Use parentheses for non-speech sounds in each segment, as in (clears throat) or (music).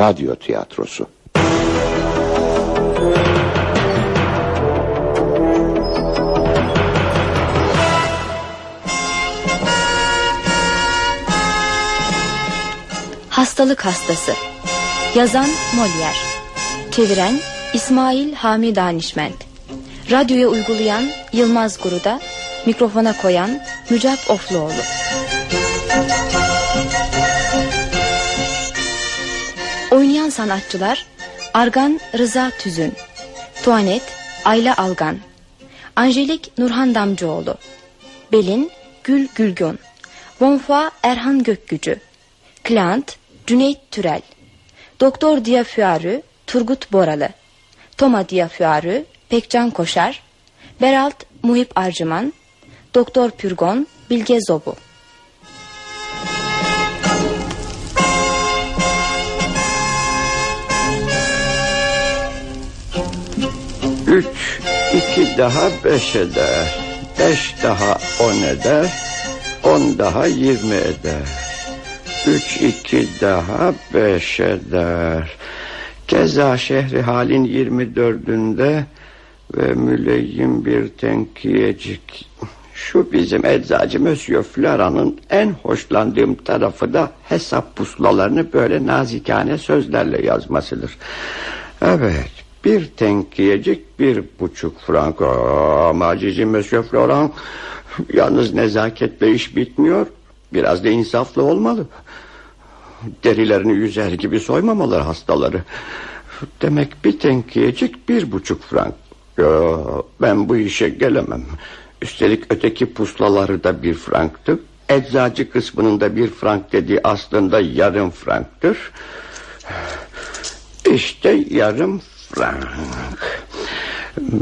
Radyo tiyatrosu. Hastalık Hastası. Yazan Molière. Çeviren İsmail Hami Danişment Radyoya uygulayan Yılmaz Guru'da Mikrofona koyan Mücap Ofluoğlu Sanatçılar Argan Rıza Tüzün Tuanet Ayla Algan Angelik Nurhan Damcıoğlu Belin Gül Gülgün Bonfa Erhan Gökgücü Klant Cüneyt Türel Doktor Diyafüarı Turgut Boralı Toma Diyafüarı Pekcan Koşar Beralt Muhip Arcıman Doktor Pürgon Bilge Zobu Üç, iki daha beş eder. Beş daha on eder. On daha yirmi eder. Üç, iki daha beş eder. Keza şehri halin yirmi dördünde ve müleyyim bir tenkiyecik. Şu bizim eczacı Monsieur Flara'nın en hoşlandığım tarafı da hesap puslalarını böyle nazikane sözlerle yazmasıdır. Evet, bir tenkiyecik bir buçuk frank. Ama cici Monsieur Florent, yalnız nezaketle iş bitmiyor. Biraz da insaflı olmalı. Derilerini yüzer gibi soymamaları hastaları. Demek bir tenkiyecik bir buçuk frank. Ya, ben bu işe gelemem. Üstelik öteki puslaları da bir franktı. Eczacı kısmının da bir frank dediği aslında yarım franktır. İşte yarım frank.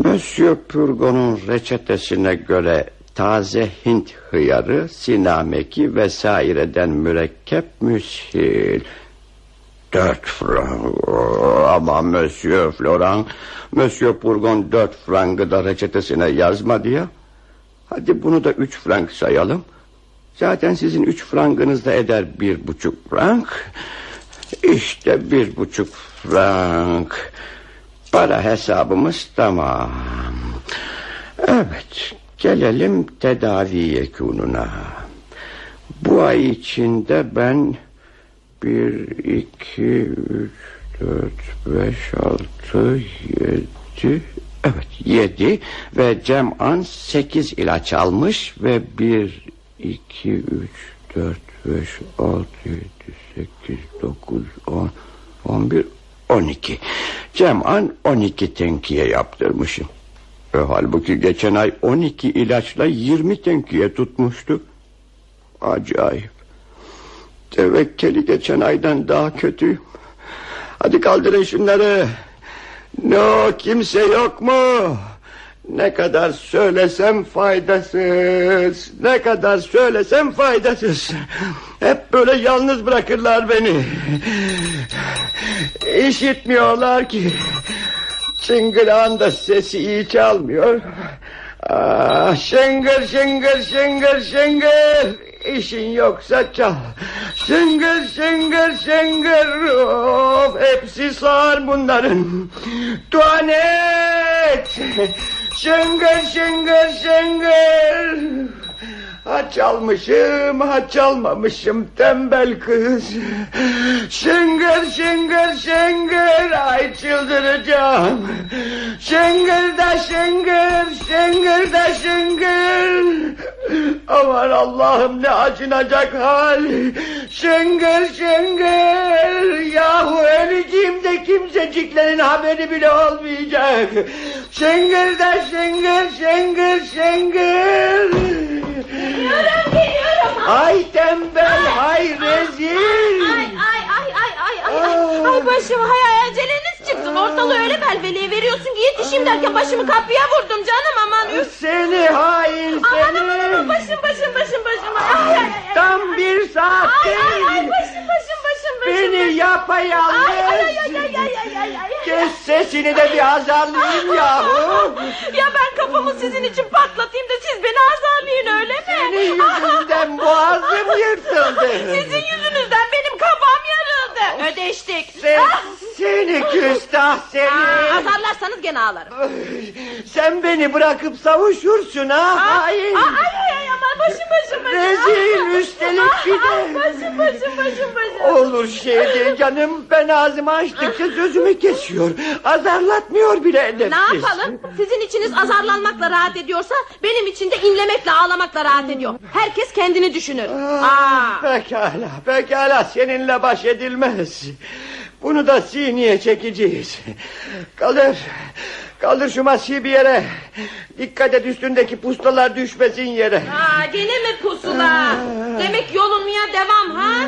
Monsieur Purgon'un reçetesine göre taze Hint hıyarı, sinameki vesaireden mürekkep müshil. Dört frank. Ama Monsieur Florent, Monsieur Purgon dört frangı da reçetesine yazmadı ya. Hadi bunu da üç frank sayalım. Zaten sizin üç frangınız da eder bir buçuk frank. İşte bir buçuk frank. Para hesabımız tamam. Evet, gelelim tedavi yekununa. Bu ay içinde ben bir, iki, üç, dört, beş, altı, yedi... Evet yedi ve Cem'an sekiz ilaç almış ve bir, iki, üç, dört, beş, altı, yedi, sekiz, dokuz, on, on bir, on iki. Cem'an on iki tenkiye yaptırmışım. E, halbuki geçen ay on iki ilaçla yirmi tenkiye tutmuştu. Acayip. Tevekkeli geçen aydan daha kötü. Hadi kaldırın şunları. No kimse yok mu? Ne kadar söylesem faydasız. Ne kadar söylesem faydasız. Hep böyle yalnız bırakırlar beni. İşitmiyorlar ki. Çıngırağın da sesi iyi çalmıyor. Ah, şıngır şıngır şıngır şıngır. İşin yoksa çal. Şıngır şıngır şıngır. Of, hepsi sağır bunların. Tuvalet. Şıngır şıngır şıngır. Ha çalmışım ha çalmamışım tembel kız. Şıngır şıngır şıngır ay çıldıracağım. Şıngır da şıngır şıngır da şıngır. Aman Allah'ım ne acınacak hal. Şıngır şıngır. Yahu öleceğim de kimseciklerin haberi bile olmayacak. Şıngır da şıngır şıngır şıngır. Geliyorum geliyorum. Ay tembel hay rezil. Ay ay ay ay ay ay. Ay başım hay ay aceleniz çıktı. Ortalığı öyle velveleye veriyorsun ki yetişeyim derken başımı kapıya vurdum canım aman. Üf. Seni hain Aman aman aman seni. başım başım başım başım. Ay ay ay. ay. Tam bir Ay saattir. ay ay başım başım başım başım. Beni Ay ay yapayalnız. ay ay ay ay ay ay ay. Kes sesini de bir azarlayayım yahu. Ya ben kafamı sizin için patlatayım da siz beni azarlayın öyle mi? Yırtıldı. Sizin yüzünüzden benim kafam yarıldı. ödeştik. Sen, Ah! seni küstah seni. Aa, azarlarsanız gene ağlarım. Sen beni bırakıp savuşursun ha. Aa, Hain. aa, ay ay ay aman başım başım başım. Rezil üstelik bir de. Başım başım başım başım. Olur şey değil canım. Ben ağzımı açtıkça sözümü kesiyor. Azarlatmıyor bile edepsiz. Ne yapalım? Sizin içiniz azarlanmakla rahat ediyorsa benim için de inlemekle ağlamakla rahat ediyor. Herkes kendini düşünür. Ah, Aa. Pekala, pekala seninle baş edilmez. Bunu da sineye çekeceğiz. Kaldır, kaldır şu masayı bir yere. Dikkat et üstündeki pustalar düşmesin yere. Aa, gene mi pusula? Demek yolunmaya devam ha?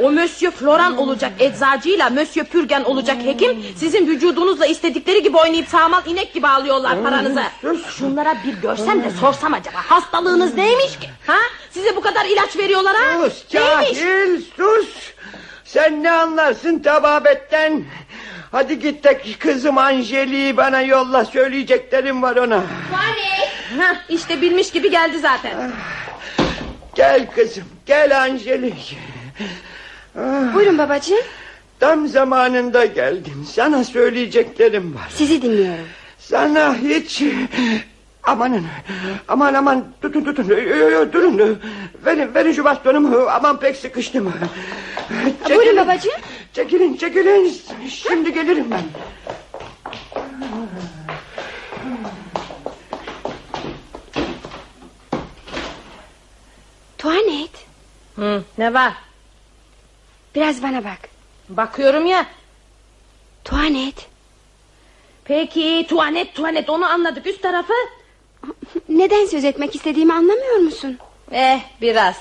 O Monsieur Floran olacak eczacıyla Monsieur Pürgen olacak hekim sizin vücudunuzla istedikleri gibi oynayıp sağmal inek gibi alıyorlar paranızı. Şunlara bir görsem de sorsam acaba hastalığınız neymiş ki? Ha? Size bu kadar ilaç veriyorlar ha? Sus Neymiş? cahil sus. Sen ne anlarsın tababetten? Hadi git de kızım Anjeli'yi bana yolla söyleyeceklerim var ona. Hah, işte bilmiş gibi geldi zaten. Gel kızım gel Anjeli. Buyurun babacığım. Tam zamanında geldin. Sana söyleyeceklerim var. Sizi dinliyorum. Sana hiç... Amanın, aman aman tutun tutun, Yo, yo, durun. Verin, verin şu bastonumu, aman pek sıkıştım. Buyurun babacığım. Çekilin, çekilin, şimdi gelirim ben. Tuanet. Hı, ne var? Biraz bana bak. Bakıyorum ya. Tuanet. Peki tuvalet tuvalet onu anladık üst tarafı. Neden söz etmek istediğimi anlamıyor musun? Eh biraz.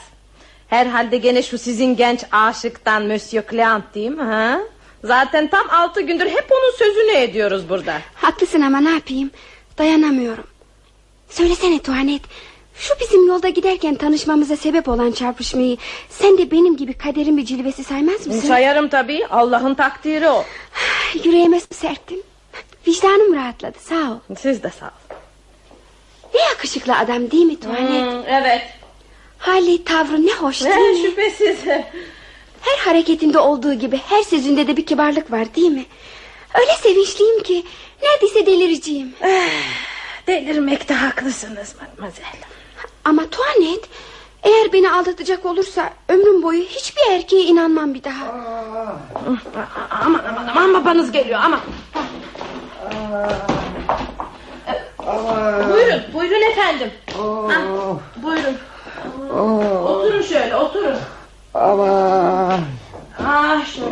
Herhalde gene şu sizin genç aşıktan Monsieur Cleant değil mi? Ha? Zaten tam altı gündür hep onun sözünü ediyoruz burada. Haklısın ama ne yapayım? Dayanamıyorum. Söylesene Tuanet. Şu bizim yolda giderken tanışmamıza sebep olan çarpışmayı... ...sen de benim gibi kaderin bir cilvesi saymaz mısın? Sayarım tabii Allah'ın takdiri o. (sighs) Yüreğime serttin. Vicdanım rahatladı sağ ol. Siz de sağ olun. Ne yakışıklı adam değil mi Tuanet? Hmm, evet. Hali tavrı ne hoş değil Eh, mi? şüphesiz. Her hareketinde olduğu gibi her sözünde de bir kibarlık var değil mi? Öyle sevinçliyim ki neredeyse delireceğim. Delirmekte haklısınız mademoiselle. Ama Tuanet eğer beni aldatacak olursa ömrüm boyu hiçbir erkeğe inanmam bir daha. Aman aman aman babanız geliyor aman. Buyurun buyurun efendim. Ha, buyurun. Oturun şöyle oturun. Aman. Ah şöyle.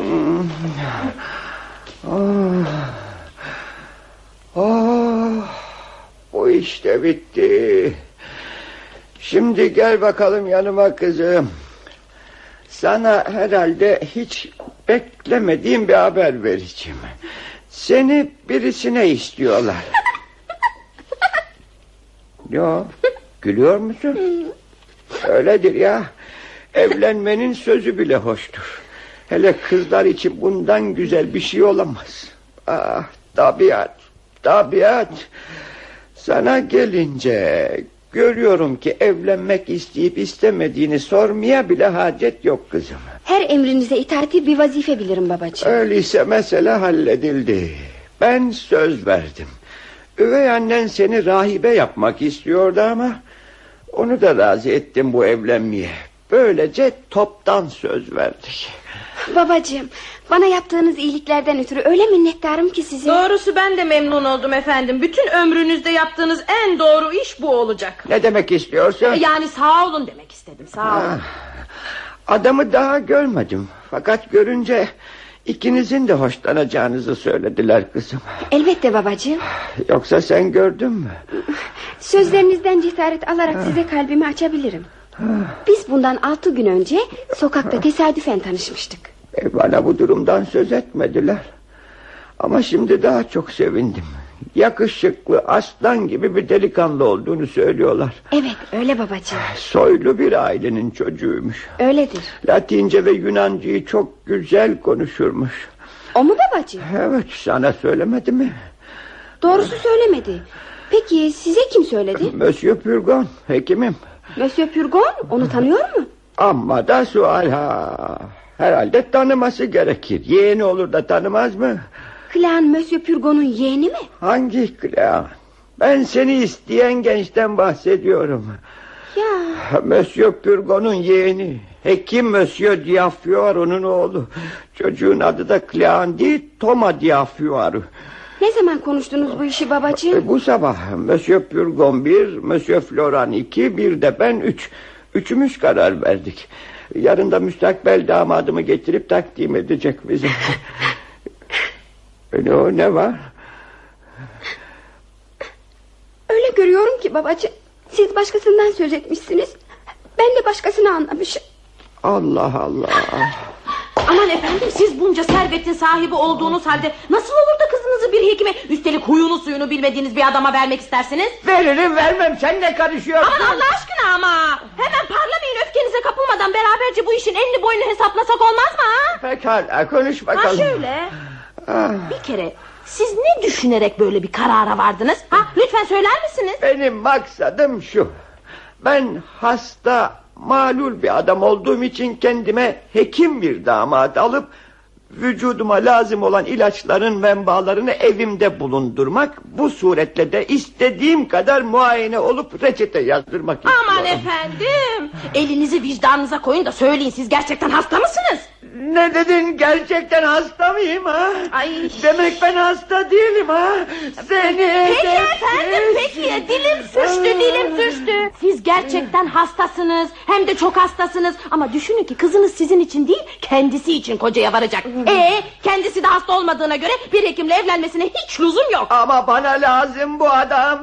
Oh, bu işte bitti. Şimdi gel bakalım yanıma kızım. Sana herhalde hiç beklemediğim bir haber vereceğim. Seni birisine istiyorlar. Yo, gülüyor musun? Öyledir ya. Evlenmenin sözü bile hoştur. Hele kızlar için bundan güzel bir şey olamaz. Ah, tabiat, tabiat. Sana gelince görüyorum ki evlenmek isteyip istemediğini sormaya bile hacet yok kızım. Her emrinize itaati bir vazife bilirim babacığım. Öyleyse mesele halledildi. Ben söz verdim. Üvey annen seni rahibe yapmak istiyordu ama... ...onu da razı ettim bu evlenmeye. Böylece toptan söz verdik. Babacığım bana yaptığınız iyiliklerden ötürü öyle minnettarım ki size. Doğrusu ben de memnun oldum efendim. Bütün ömrünüzde yaptığınız en doğru iş bu olacak. Ne demek istiyorsun? Yani sağ olun demek istedim sağ olun. Ah, Adamı daha görmedim. Fakat görünce ikinizin de hoşlanacağınızı söylediler kızım. Elbette babacığım. Yoksa sen gördün mü? Sözlerinizden cesaret alarak size kalbimi açabilirim. Biz bundan altı gün önce sokakta tesadüfen tanışmıştık. E, bana bu durumdan söz etmediler. Ama şimdi daha çok sevindim. Yakışıklı aslan gibi bir delikanlı olduğunu söylüyorlar. Evet öyle babacığım. Soylu bir ailenin çocuğuymuş. Öyledir. Latince ve Yunancayı çok güzel konuşurmuş. O mu babacığım? Evet sana söylemedi mi? Doğrusu söylemedi. Peki size kim söyledi? Monsieur Purgon hekimim. Monsieur Purgon onu tanıyor mu? Amma da sual ha. Herhalde tanıması gerekir. Yeğeni olur da tanımaz mı? Clan Monsieur Purgon'un yeğeni mi? Hangi klan? Ben seni isteyen gençten bahsediyorum. Ya Monsieur Purgon'un yeğeni. Hekim Monsieur Diafuaro'nun oğlu. Çocuğun adı da Clean değil, Toma Diafuaro. ne zaman konuştunuz bu işi babacığım? Bu sabah Monsieur Purgon bir, Monsieur Floran iki, bir de ben üç. Üçümüz karar verdik. Yarın da müstakbel damadımı getirip takdim edecek bize. (laughs) E, ne o ne var? Öyle görüyorum ki babacığım. Siz başkasından söz etmişsiniz. Ben de başkasını anlamışım. Allah Allah. Aman efendim siz bunca servetin sahibi olduğunuz halde nasıl olur da kızınızı bir hekime üstelik huyunu suyunu bilmediğiniz bir adama vermek istersiniz? Veririm vermem sen ne karışıyorsun? Aman Allah aşkına ama hemen parlamayın öfkenize kapılmadan beraberce bu işin enli boyunu hesaplasak olmaz mı ha? Pekala konuş Ha bakalım. şöyle Ah, bir kere siz ne düşünerek böyle bir karara vardınız? Ha lütfen söyler misiniz? benim maksadım şu. Ben hasta malul bir adam olduğum için kendime hekim bir damat alıp vücuduma lazım olan ilaçların menbaalarını evimde bulundurmak bu suretle de istediğim kadar muayene olup reçete yazdırmak Aman istiyorum. efendim elinizi vicdanınıza koyun da söyleyin siz gerçekten hasta mısınız? Ne dedin gerçekten hasta mıyım ha? Ay. Demek ben hasta değilim ha? Seni Peki edepsiz. efendim peki dilim sürçtü dilim sürçtü. Siz gerçekten hastasınız hem de çok hastasınız ama düşünün ki kızınız sizin için değil kendisi için kocaya varacak. Ee kendisi de hasta olmadığına göre bir hekimle evlenmesine hiç lüzum yok. Ama bana lazım bu adam.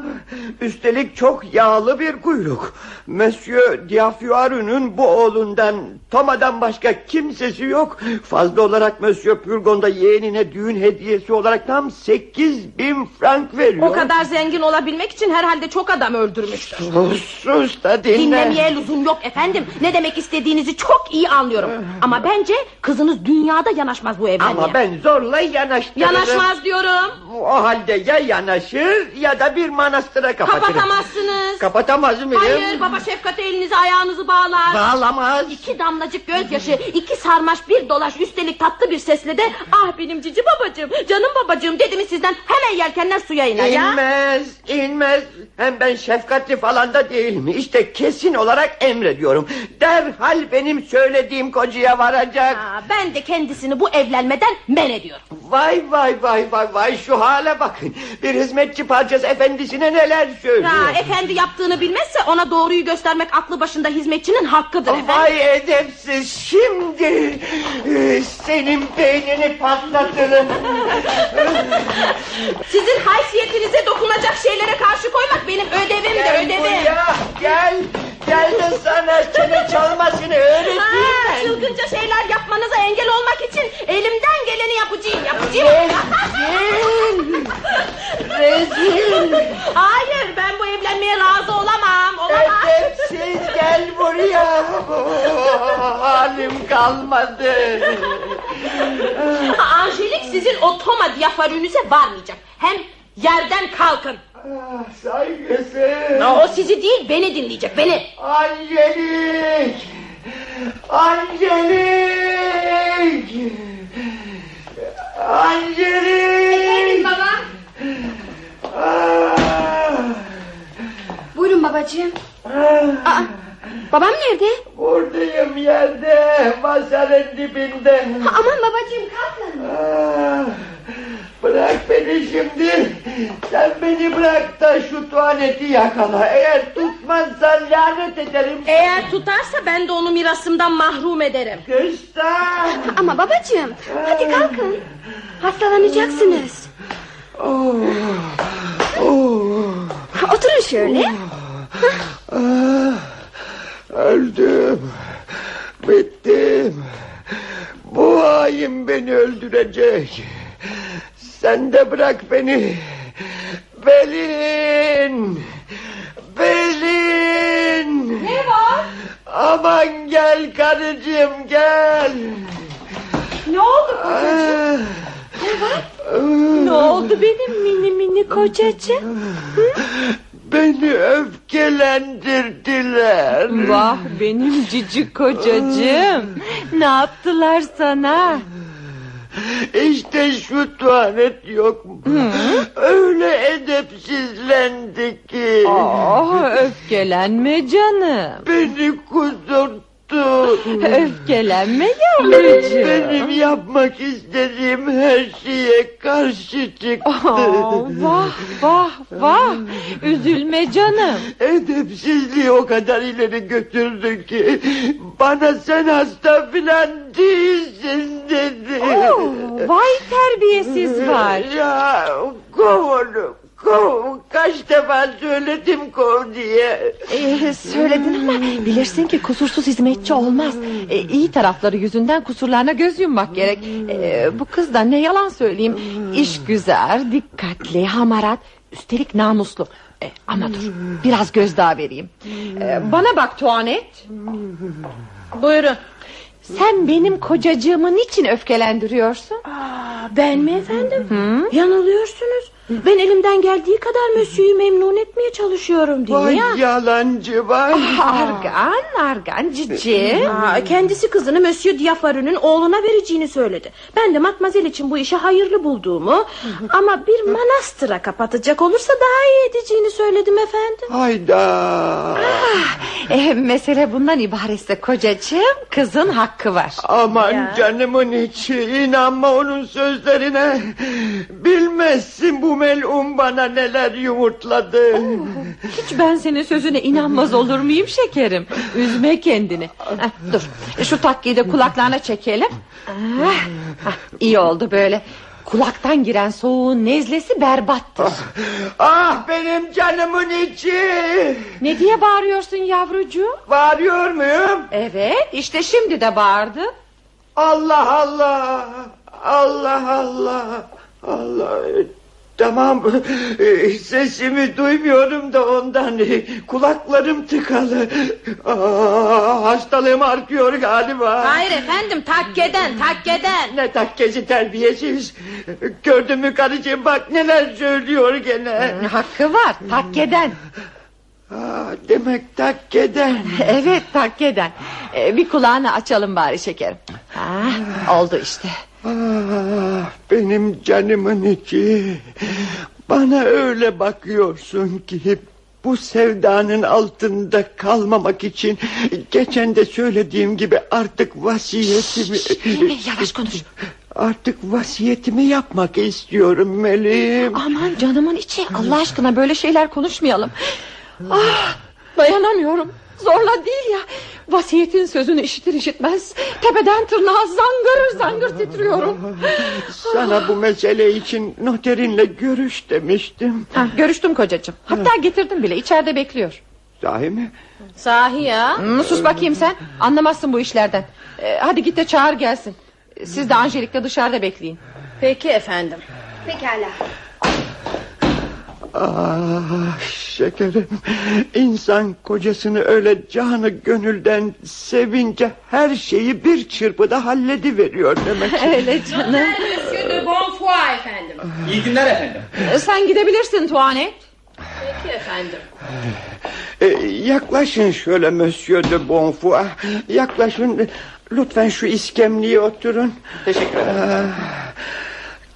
Üstelik çok yağlı bir kuyruk. Monsieur Diafuaru'nun bu oğlundan Toma'dan başka kimsesi yok. Fazla olarak Monsieur Purgon'da yeğenine düğün hediyesi olarak tam sekiz bin frank veriyor. O kadar zengin olabilmek için herhalde çok adam öldürmüştür. Sus, sus da dinle. Dinlemeye lüzum yok efendim. Ne demek istediğinizi çok iyi anlıyorum. Ama bence kızınız dünyada yanaşmaz bu evlenmeye. Ama ben zorla yanaştırırım. Yanaşmaz diyorum. O halde ya yanaşır ya da bir manastıra kapatırım. Kapatamazsınız. Kapatamaz mıyım? Hayır baba şefkate elinizi ayağınızı bağlar. Bağlamaz. İki damlacık gözyaşı, iki sarmaş bir dolaş üstelik tatlı bir sesle de ah benim cici babacığım, canım babacığım dedi mi sizden hemen yelkenler suya iner ya. İnmez, inmez. Hem ben şefkatli falan da değilim. İşte kesin olarak emrediyorum. Derhal benim söylediğim kocaya varacak. Aa, ben de kendisini bu evlenmeden men ediyorum. Vay vay vay vay vay şu hale bakın. Bir hizmetçi parçası efendisine neler söylüyor. Ha, efendi yaptığını bilmezse ona doğruyu göstermek aklı başında hizmetçinin hakkıdır efendim. Vay edepsiz şimdi e, senin beynini patlatırım. Sizin haysiyetinize dokunacak şeylere karşı koymak benim ödevimdir ödevim. buraya gel. Gel de sana çene çalmasını öğreteyim Ha, ben. çılgınca şeyler yapmanıza engel olmak için elimden geleni yapacağım. Yapacağım. Rezil. Rezil. Hayır ben bu evlenmeye razı olamam. Olamam. Edepsiz gel buraya. Halim kalmadı. Angelik sizin o Toma diyafarünüze varmayacak. Hem yerden kalkın. Saygısız. O sizi değil beni dinleyecek beni. Angelik. Angelik. Angelik. baba. Ah, Buyurun babacığım. ah. Aa, babam nerede? Buradayım yerde masanın dibinde. Ha, aman babacığım kalkın. Ah, Bırak beni şimdi. Sen beni bırak da şu tuvaleti yakala. Eğer tutmazsan lanet ederim. Eğer tutarsa ben de onu mirasımdan mahrum ederim. Kıstan. Ama babacığım hadi kalkın. Hastalanacaksınız. Oh, oh, Oturun şöyle. ah, öldüm. Bittim. Bu hain beni öldürecek. Sen de bırak beni. Belin. Belin. Ne var? Aman gel karıcığım gel. Ne oldu? Ah, Ne oldu benim mini mini kocacığım? Beni öfkelendirdiler. Vah benim cici kocacığım. ne yaptılar sana? (laughs) İşte şu tuvalet yok mu? Öyle edepsizlendi ki. Oh öfkelenme canım. Beni kudurttu. (laughs) Öfkelenme yavrucuğum. Benim yapmak istediğim her şeye karşı çıktı. Oh, vah vah vah. Üzülme canım. Edepsizliği o kadar ileri götürdü ki bana sen hasta filan değilsin dedi. Oh, vay terbiyesiz var. Ya kov onu kov. Kaç defa söyledim kov diye. Ee, söyledin ama bilirsin ki kusursuz hizmetçi olmaz. Ee, iyi tarafları yüzünden kusurlarına göz yummak gerek. Ee, bu kız da ne yalan söyleyeyim. İş güzel, dikkatli, hamarat, üstelik namuslu. Ee, ama dur biraz gözdağı vereyim. Ee, bana bak Tuanet. Buyurun. Sen benim kocacığımı niçin öfkelendiriyorsun? Ben mi efendim? Yanılıyorsunuz. Ben elimden geldiği kadar Mösyö'yü memnun etmeye çalışıyorum değil Vay ya? yalancı vay. Argan, argan cici. (laughs) Aa, kendisi kızını Monsieur Diafaru'nun oğluna vereceğini söyledi. Ben de matmazel için bu işi hayırlı bulduğumu... (laughs) ...ama bir manastıra kapatacak olursa daha iyi edeceğini söyledim efendim. Hayda. Eh, mesele bundan ibaretse kocacığım kızın hakkı var. Aman Ya. canımın içi inanma onun sözlerine. Bilmezsin bu melun bana neler yumurtladı. Hiç ben senin sözüne inanmaz olur muyum şekerim? Üzme kendini. Heh, dur şu takkiyi de kulaklarına çekelim. Ah, ah, iyi oldu böyle. Kulaktan giren soğuğun nezlesi berbattır. Ah benim canımın içi. Ne diye bağırıyorsun yavrucuğum? Bağırıyor muyum? Evet işte şimdi de bağırdı. Allah Allah. Allah Allah. Allah. Tamam Ee, sesimi duymuyorum da ondan kulaklarım tıkalı. Aa, hastalığım artıyor galiba. Hayır efendim takkeden takkeden. Ne takkeci terbiyesiz. Gördün mü karıcığım bak neler söylüyor gene. Hakkı var takkeden. Aa, demek takkeden. (laughs) Evet takkeden. Ee, bir kulağını açalım bari şekerim. Ha, oldu işte. Benim canımın içi. Bana öyle bakıyorsun ki bu sevdanın altında kalmamak için geçen de söylediğim gibi artık vasiyetimi Hilmi, yavaş konuş. artık vasiyetimi yapmak istiyorum Meleğim. Aman canımın içi Allah aşkına böyle şeyler konuşmayalım. Ah, dayanamıyorum. Zorla değil ya. Vasiyetin sözünü işitir işitmez. Tepeden tırnağa zangır zangır titriyorum. Sana bu mesele için noterinle görüş demiştim. Ha, görüştüm kocacığım. Hatta getirdim bile içeride bekliyor. Sahi mi? Sahi ya. Hmm, sus bakayım sen. Anlamazsın bu işlerden. Ee, hadi git de çağır gelsin. Siz de Angelik'le dışarıda bekleyin. Peki efendim. Pekala. Ah şekerim insan kocasını öyle canı gönülden sevince her şeyi bir çırpıda hallediveriyor demek. (laughs) Öyle canım. Monsieur de Bonfoy efendim. İyi günler efendim. Ee, sen gidebilirsin Tuanet. Peki efendim. Ee, yaklaşın şöyle Monsieur de Bonfoy. Yaklaşın lütfen şu iskemliğe oturun. Teşekkür ederim.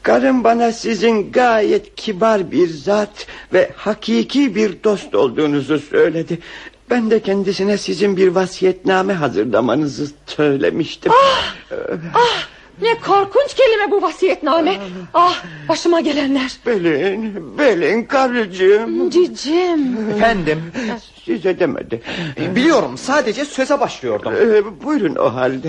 Karım bana sizin gayet kibar bir zat ve hakiki bir dost olduğunuzu söyledi. Ben de kendisine sizin bir vasiyetname hazırlamanızı söylemiştim. Ah ne korkunç kelime bu vasiyetname. Ah başıma gelenler. Belin, belin karıcığım. Cicim. Efendim. Size demedi. Biliyorum sadece söze başlıyordum. Ee, buyurun o halde.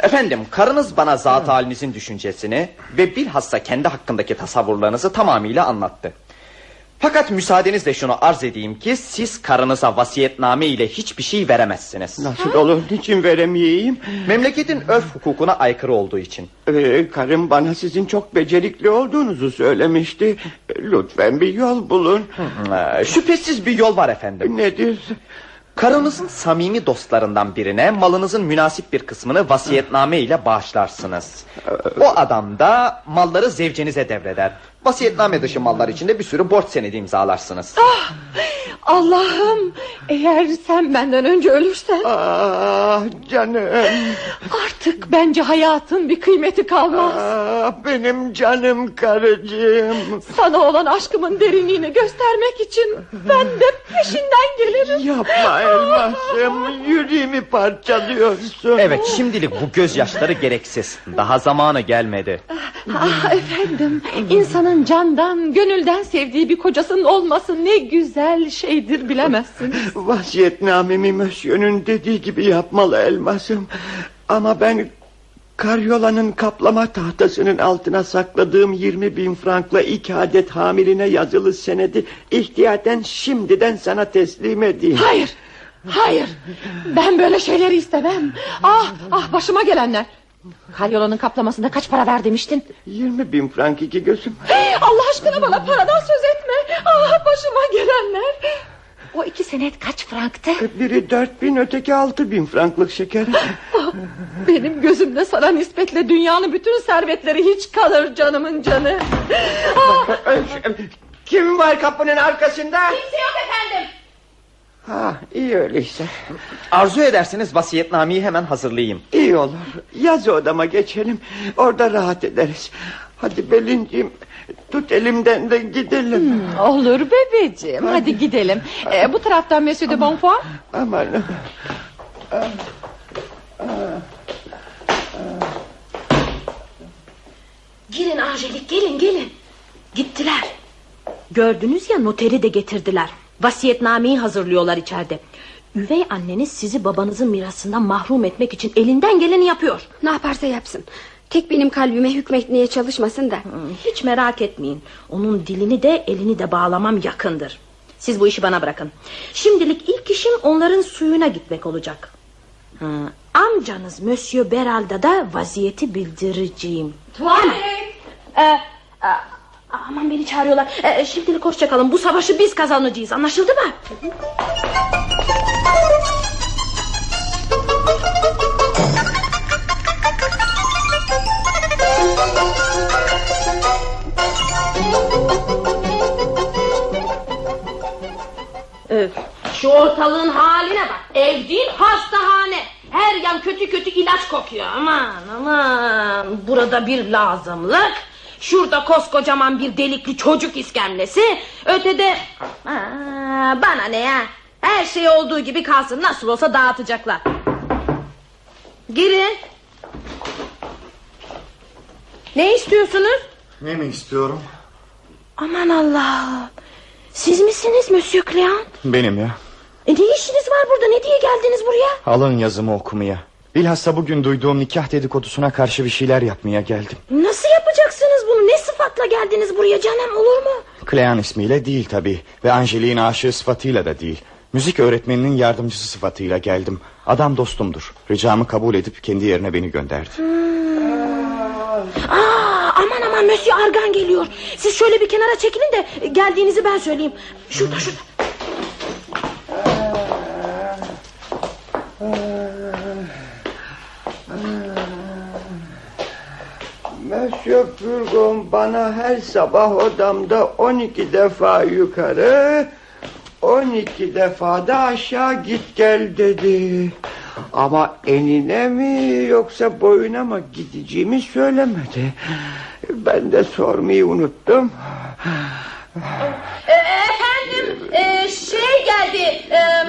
Efendim karınız bana zat halinizin düşüncesini ve bilhassa kendi hakkındaki tasavvurlarınızı tamamıyla anlattı. Fakat müsaadenizle şunu arz edeyim ki siz karınıza vasiyetname ile hiçbir şey veremezsiniz. Nasıl olur, niçin veremeyeyim? Memleketin örf hukukuna aykırı olduğu için. Ee, karım bana sizin çok becerikli olduğunuzu söylemişti. Lütfen bir yol bulun. Ee, Şüphesiz bir yol var efendim. Nedir? Karınızın samimi dostlarından birine malınızın münasip bir kısmını vasiyetname ile bağışlarsınız. O adam da malları zevcenize devreder. Vasiyetname dışı mallar içinde bir sürü borç senedi imzalarsınız. Allah'ım eğer sen benden önce ölürsen Ah canım. artık bence hayatın bir kıymeti kalmaz. Ah benim canım karıcığım. Sana olan aşkımın derinliğini göstermek için ben de peşinden gelirim. Yapma elmasım. Yüreğimi parçalıyorsun. Evet şimdilik bu gözyaşları gereksiz. Daha zamanı gelmedi. Ah efendim insanın candan gönülden sevdiği bir kocasının olması ne güzel şeydir bilemezsiniz. (laughs) Vasiyetnamemi Mösyö'nün dediği gibi yapmalı elmasım. Ama ben karyolanın kaplama tahtasının altına sakladığım 20 bin frankla iki adet hamiline yazılı senedi ihtiyaten şimdiden sana teslim edeyim. Hayır hayır ben böyle şeyleri istemem. Ah ah başıma gelenler. Kalyolanın kaplamasında kaç para ver demiştin? 20 bin frank iki gözüm. Hey, (gasps) Allah aşkına bana paradan söz etme. Ah başıma gelenler. O iki senet kaç franktı? Biri dört bin öteki altı bin franklık şeker. (laughs) Benim gözümde sana nispetle dünyanın bütün servetleri hiç kalır canımın canı. Kim var kapının arkasında? Kimse yok efendim. Ha, iyi öyleyse. Arzu ederseniz vasiyetnameyi hemen hazırlayayım. İyi olur. Yaz odama geçelim. Orada rahat ederiz. Hadi Belinciğim tut elimden de gidelim. olur bebeğim hadi gidelim. Ee, bu taraftan Monsieur de Bonfoy. Aman. Girin Angelik gelin gelin. Gittiler. Gördünüz ya noteri de getirdiler. Vasiyetnameyi hazırlıyorlar içeride. Üvey anneniz sizi babanızın mirasından mahrum etmek için elinden geleni yapıyor. Ne yaparsa yapsın. Tek benim kalbime hükmetmeye çalışmasın da. Hmm, Hiç merak etmeyin. Onun dilini de elini de bağlamam yakındır. Siz bu işi bana bırakın. Şimdilik ilk işim onların suyuna gitmek olacak. Ha, amcanız Monsieur Beralda da vaziyeti bildireceğim. Hemen. Ee, e, aman beni çağırıyorlar. Ee, şimdilik hoşça kalın. Bu savaşı biz kazanacağız. Anlaşıldı mı? Öf, şu ortalığın haline bak. Ev değil hastahane. Her yan kötü kötü ilaç kokuyor. Aman aman. Burada bir lazımlık. Şurada koskocaman bir delikli çocuk iskemlesi. Ötede... Aa, bana ne ya? Her şey olduğu gibi kalsın. Nasıl olsa dağıtacaklar. Girin. Ne istiyorsunuz? Ne mi istiyorum? Aman Allah'ım. Siz misiniz Monsieur Cléant? Benim ya. E ne işiniz var burada? Ne diye geldiniz buraya? Alın yazımı okumaya. Bilhassa bugün duyduğum nikah dedikodusuna karşı bir şeyler yapmaya geldim. Nasıl yapacaksınız bunu? Ne sıfatla geldiniz buraya canım olur mu? Clean ismiyle değil tabii. Ve Angelik'in aşığı sıfatıyla da değil. Müzik öğretmeninin yardımcısı sıfatıyla geldim. Adam dostumdur. Ricamı kabul edip kendi yerine beni gönderdi. Aa, aman aman Monsieur Argan geliyor. Siz şöyle bir kenara çekilin de geldiğinizi ben söyleyeyim. Şurada şurada. Purgon bana her sabah odamda 12 defa yukarı 12 defa da aşağı git gel dedi. Ama enine mi yoksa boyuna mı gideceğimi söylemedi. Ben de sormayı unuttum. E, efendim e, şey geldi.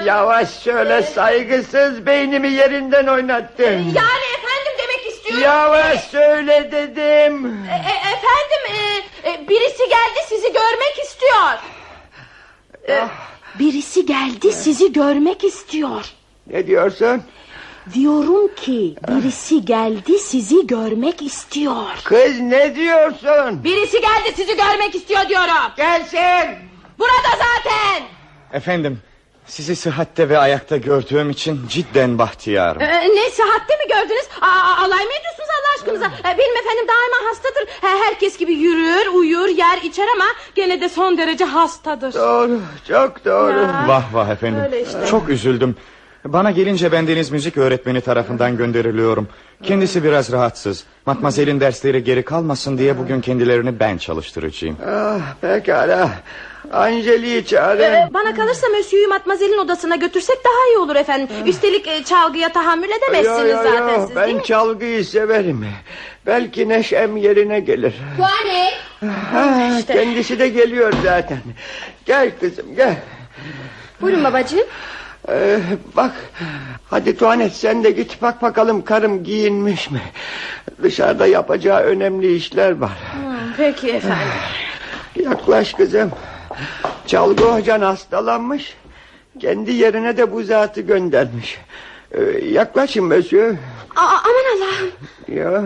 Yavaş söyle saygısız beynimi yerinden oynattın. yani. Yavaş söyle dedim. E, efendim birisi geldi sizi görmek istiyor. birisi geldi sizi görmek istiyor. Ne diyorsun? Diyorum ki birisi geldi sizi görmek istiyor. Kız ne diyorsun? Birisi geldi sizi görmek istiyor diyorum. Gelsin. Burada zaten. Efendim sizi sıhhatte ve ayakta gördüğüm için cidden bahtiyarım. Ee, ne sıhhatte mi gördünüz? Aa, alay mı ediyorsunuz Allah aşkınıza? Ee, benim efendim daima hastadır. Herkes gibi yürür, uyur, yer, içer ama gene de son derece hastadır. Doğru çok doğru. Ya. Vah vah efendim. Öyle işte. Çok üzüldüm. Bana gelince bendeniz müzik öğretmeni tarafından gönderiliyorum. Kendisi biraz rahatsız. Matmazel'in dersleri geri kalmasın diye bugün kendilerini ben çalıştıracağım. Ah, pekala. Angeli'yi çağırın. Ee, bana kalırsa Mösyö'yü Matmazel'in odasına götürsek daha iyi olur efendim. Üstelik e, çalgıya tahammül edemezsiniz Yo, yo, yo, zaten siz değil Ben mi? çalgıyı severim. Belki neşem yerine gelir. Tuhanet. Ha, Kendisi de geliyor zaten. Gel kızım gel. Buyurun babacığım. Ee, bak hadi Tuhanet sen de git bak bakalım karım giyinmiş mi? Dışarıda yapacağı önemli işler var. Hmm, Peki efendim. Yaklaş kızım. Çalgı hocan hastalanmış. Kendi yerine de bu zatı göndermiş. Ee, yaklaşın. Aa, aman Allah'ım. Ya,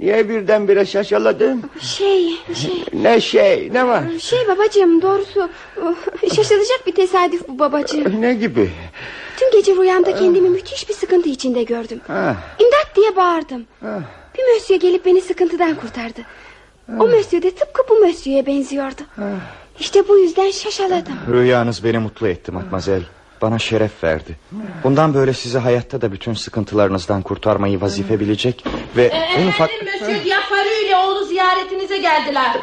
niye birdenbire şaşaladın? Şey şey. Ne şey ne var? Şey babacığım doğrusu (laughs) şaşılacak bir tesadüf bu babacığım. Ne gibi? Tüm gece rüyamda kendimi müthiş bir sıkıntı içinde gördüm. Ha. İmdat diye bağırdım. Bir mösyö gelip beni sıkıntıdan kurtardı. O mösyö de tıpkı bu mösyöye benziyordu. İşte bu yüzden şaşaladım. Rüyanız beni mutlu etti Matmazel. Bana şeref verdi. Bundan böyle sizi hayatta da bütün sıkıntılarınızdan kurtarmayı vazife bilecek ve en ufak... Efendim Mösyö Diafaru ile oğlu ziyaretinize geldiler.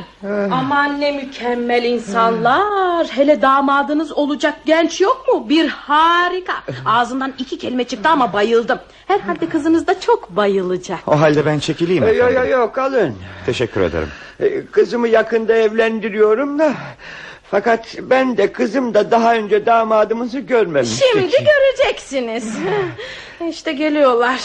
Aman ne mükemmel insanlar. Hele damadınız olacak genç yok mu? Bir harika. Ağzından iki kelime çıktı ama bayıldım. Herhalde kızınız da çok bayılacak. O halde ben çekileyim Yok efendim. yok yok kalın. Teşekkür ederim. Ee, Kızımı yakında evlendiriyorum da. Fakat ben de kızım da daha önce damadımızı görmemiştik. Şimdi göreceksiniz. (laughs) işte geliyorlar.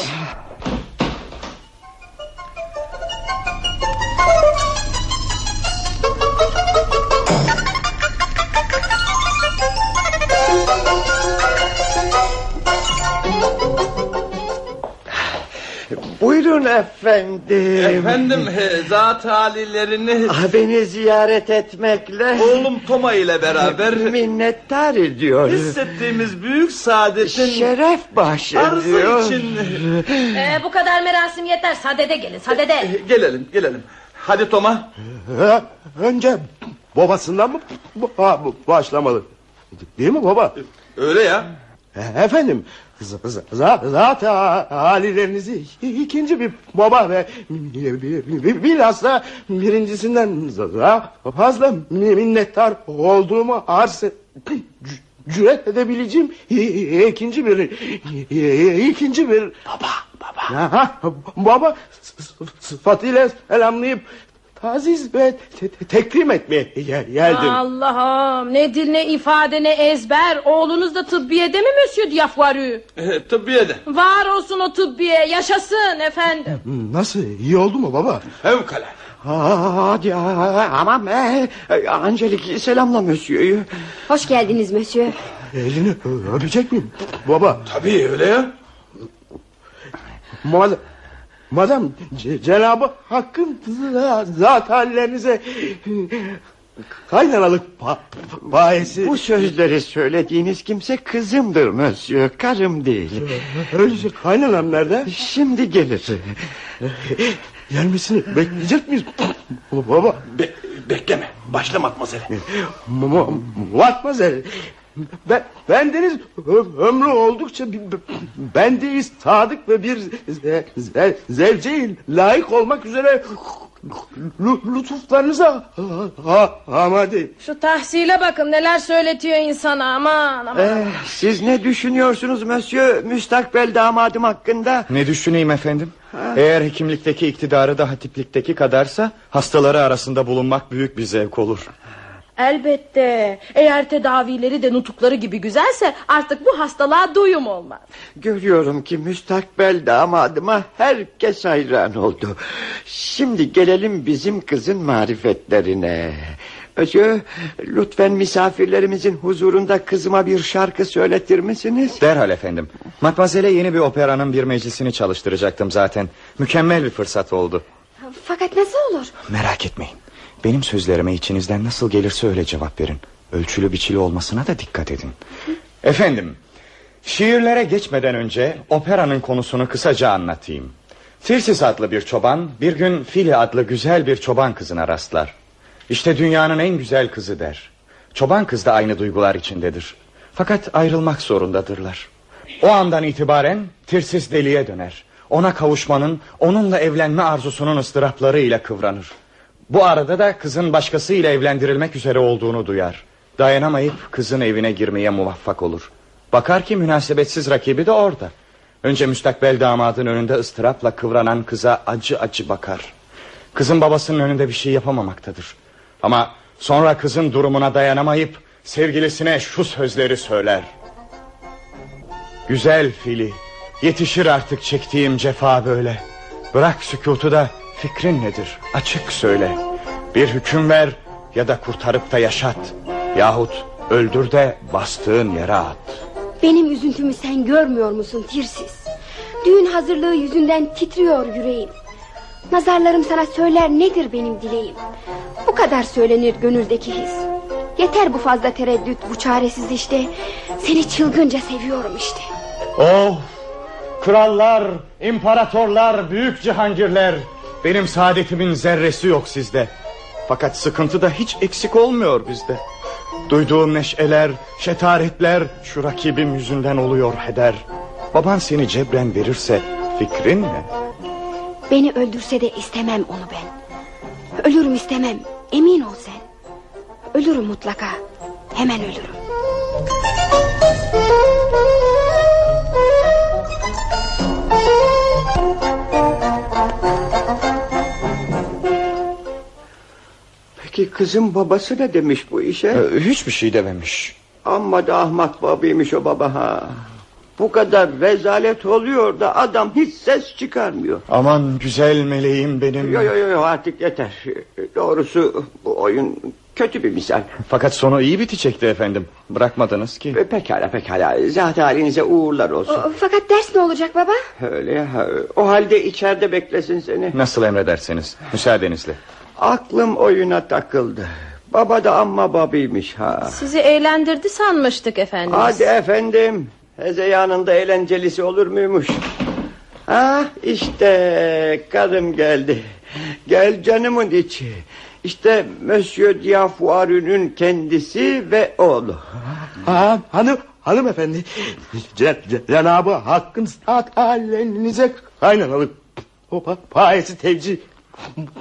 Buyurun efendim. Efendim e, zat halilerini Ah, Beni ziyaret etmekle oğlum Toma ile beraber minnettar ediyor. hissettiğimiz büyük saadetin Şeref bahşediyor. arzu için Ee, bu kadar merasim yeter. Sadede gelin sadede. E, gelelim gelelim. Hadi Toma. Ha, önce babasından mı ba- ba- başlamalı? Değil mi baba? Öyle ya. E, Efendim zaten halilerinizi ikinci bir baba ve bilhassa birincisinden daha fazla minnettar olduğumu arz cüret edebileceğim ikinci bir ikinci bir baba baba. Baba s- s- sıfatıyla selamlayıp taziz ve te- te- tekrim etmeye gel- geldim. Allah'ım ne dil ne ifade ne ezber. Oğlunuz da tıbbiyede mi Monsieur Diafaru? E, tıbbiyede. Var olsun o tıbbiye yaşasın efendim. Nasıl iyi oldu mu baba? Fevkalade. Hadi ama be. Angelik selamla Mösyö'yü. Hoş geldiniz mösyö. Elini öpecek miyim baba? Tabii öyle ya. Madem, madem Ce- Cenabı Hakk'ın za- zat hallerinize kaynanalık pa payesi. Bu sözleri söylediğiniz kimse kızımdır Mösyö. Karım değil. Öyleyse kaynanam nerede? Şimdi gelir. Gelmesini bekleyecek miyiz? Baba. Be- bekleme. Başla matmazele. Vatmazel. Ben, bendeniz ömrü oldukça bendeyiz sadık ve bir ze, ze, zevceyi layık olmak üzere lütuflarınıza amade. Şu tahsile bakın neler söyletiyor insana aman aman. Eh, siz ne düşünüyorsunuz Mösyö müstakbel damadım hakkında? Ne düşüneyim efendim? Eğer hekimlikteki iktidarı da hatiplikteki kadarsa hastaları arasında bulunmak büyük bir zevk olur. Elbette eğer tedavileri de nutukları gibi güzelse artık bu hastalığa doyum olmaz. Görüyorum ki müstakbel damadıma herkes hayran oldu. Şimdi gelelim bizim kızın marifetlerine. Mösyö lütfen misafirlerimizin huzurunda kızıma bir şarkı söyletir misiniz? Derhal efendim. Matmazel'e yeni bir operanın bir meclisini çalıştıracaktım zaten. Mükemmel bir fırsat oldu. Fakat nasıl olur? Merak etmeyin. Benim sözlerime içinizden nasıl gelirse öyle cevap verin. Ölçülü biçili olmasına da dikkat edin. Efendim, şiirlere geçmeden önce operanın konusunu kısaca anlatayım. Tirsis adlı bir çoban bir gün Fili adlı güzel bir çoban kızına rastlar. İşte dünyanın en güzel kızı der. Çoban kız da aynı duygular içindedir. Fakat ayrılmak zorundadırlar. O andan itibaren Tirsis deliye döner. Ona kavuşmanın, onunla evlenme arzusunun ıstıraplarıyla kıvranır. Bu arada da kızın başkasıyla evlendirilmek üzere olduğunu duyar. Dayanamayıp kızın evine girmeye muvaffak olur. Bakar ki münasebetsiz rakibi de orada. Önce müstakbel damadın önünde ıstırapla kıvranan kıza acı acı bakar. Kızın babasının önünde bir şey yapamamaktadır. Ama sonra kızın durumuna dayanamayıp sevgilisine şu sözleri söyler. Güzel fili, yetişir artık çektiğim cefa böyle. Bırak sükutu da fikrin nedir? Açık söyle. Bir hüküm ver ya da kurtarıp da yaşat. Yahut öldür de bastığın yere at. Benim üzüntümü sen görmüyor musun Tirsiz? Düğün hazırlığı yüzünden titriyor yüreğim. Nazarlarım sana söyler nedir benim dileğim. Bu kadar söylenir gönüldeki his. Yeter bu fazla tereddüt, bu çaresiz işte. Seni çılgınca seviyorum işte. Oh! Krallar, imparatorlar, büyük cihangirler. Benim saadetimin zerresi yok sizde. Fakat sıkıntı da hiç eksik olmuyor bizde. Duyduğum neşeler, şetaretler şu rakibim yüzünden oluyor heder. Baban seni cebren verirse fikrin ne? Beni öldürse de istemem onu ben. Ölürüm istemem, emin ol sen. Ölürüm mutlaka, hemen ölürüm. Peki kızın babası ne demiş bu işe? Ee, hiçbir şey dememiş. Amma da ahmak babıymış o baba ha. Bu kadar rezalet oluyor da adam hiç ses çıkarmıyor. Aman güzel meleğim benim. Yo yo yo artık yeter. Doğrusu bu oyun kötü bir misal. Fakat sonu iyi bitecekti efendim. Bırakmadınız ki. E, Pekala pekala. Zaten halinize uğurlar olsun. O- fakat ders ne olacak baba? Öyle ya. O halde içeride beklesin seni. Nasıl emrederseniz. Müsaadenizle. Aklım oyuna takıldı. Baba da amma babıymış ha. Sizi eğlendirdi sanmıştık efendimiz. Hadi efendim. Hezeyanın da eğlencelisi olur muymuş? Ah işte karım geldi. Gel canımın içi. İşte Monsieur Diafuarü'nün kendisi ve oğlu. Ha, hanım, hanımefendi. Cen, Cenabı Hakk'ın saat hallerinize kaynanalık. O pa- payesi tevcih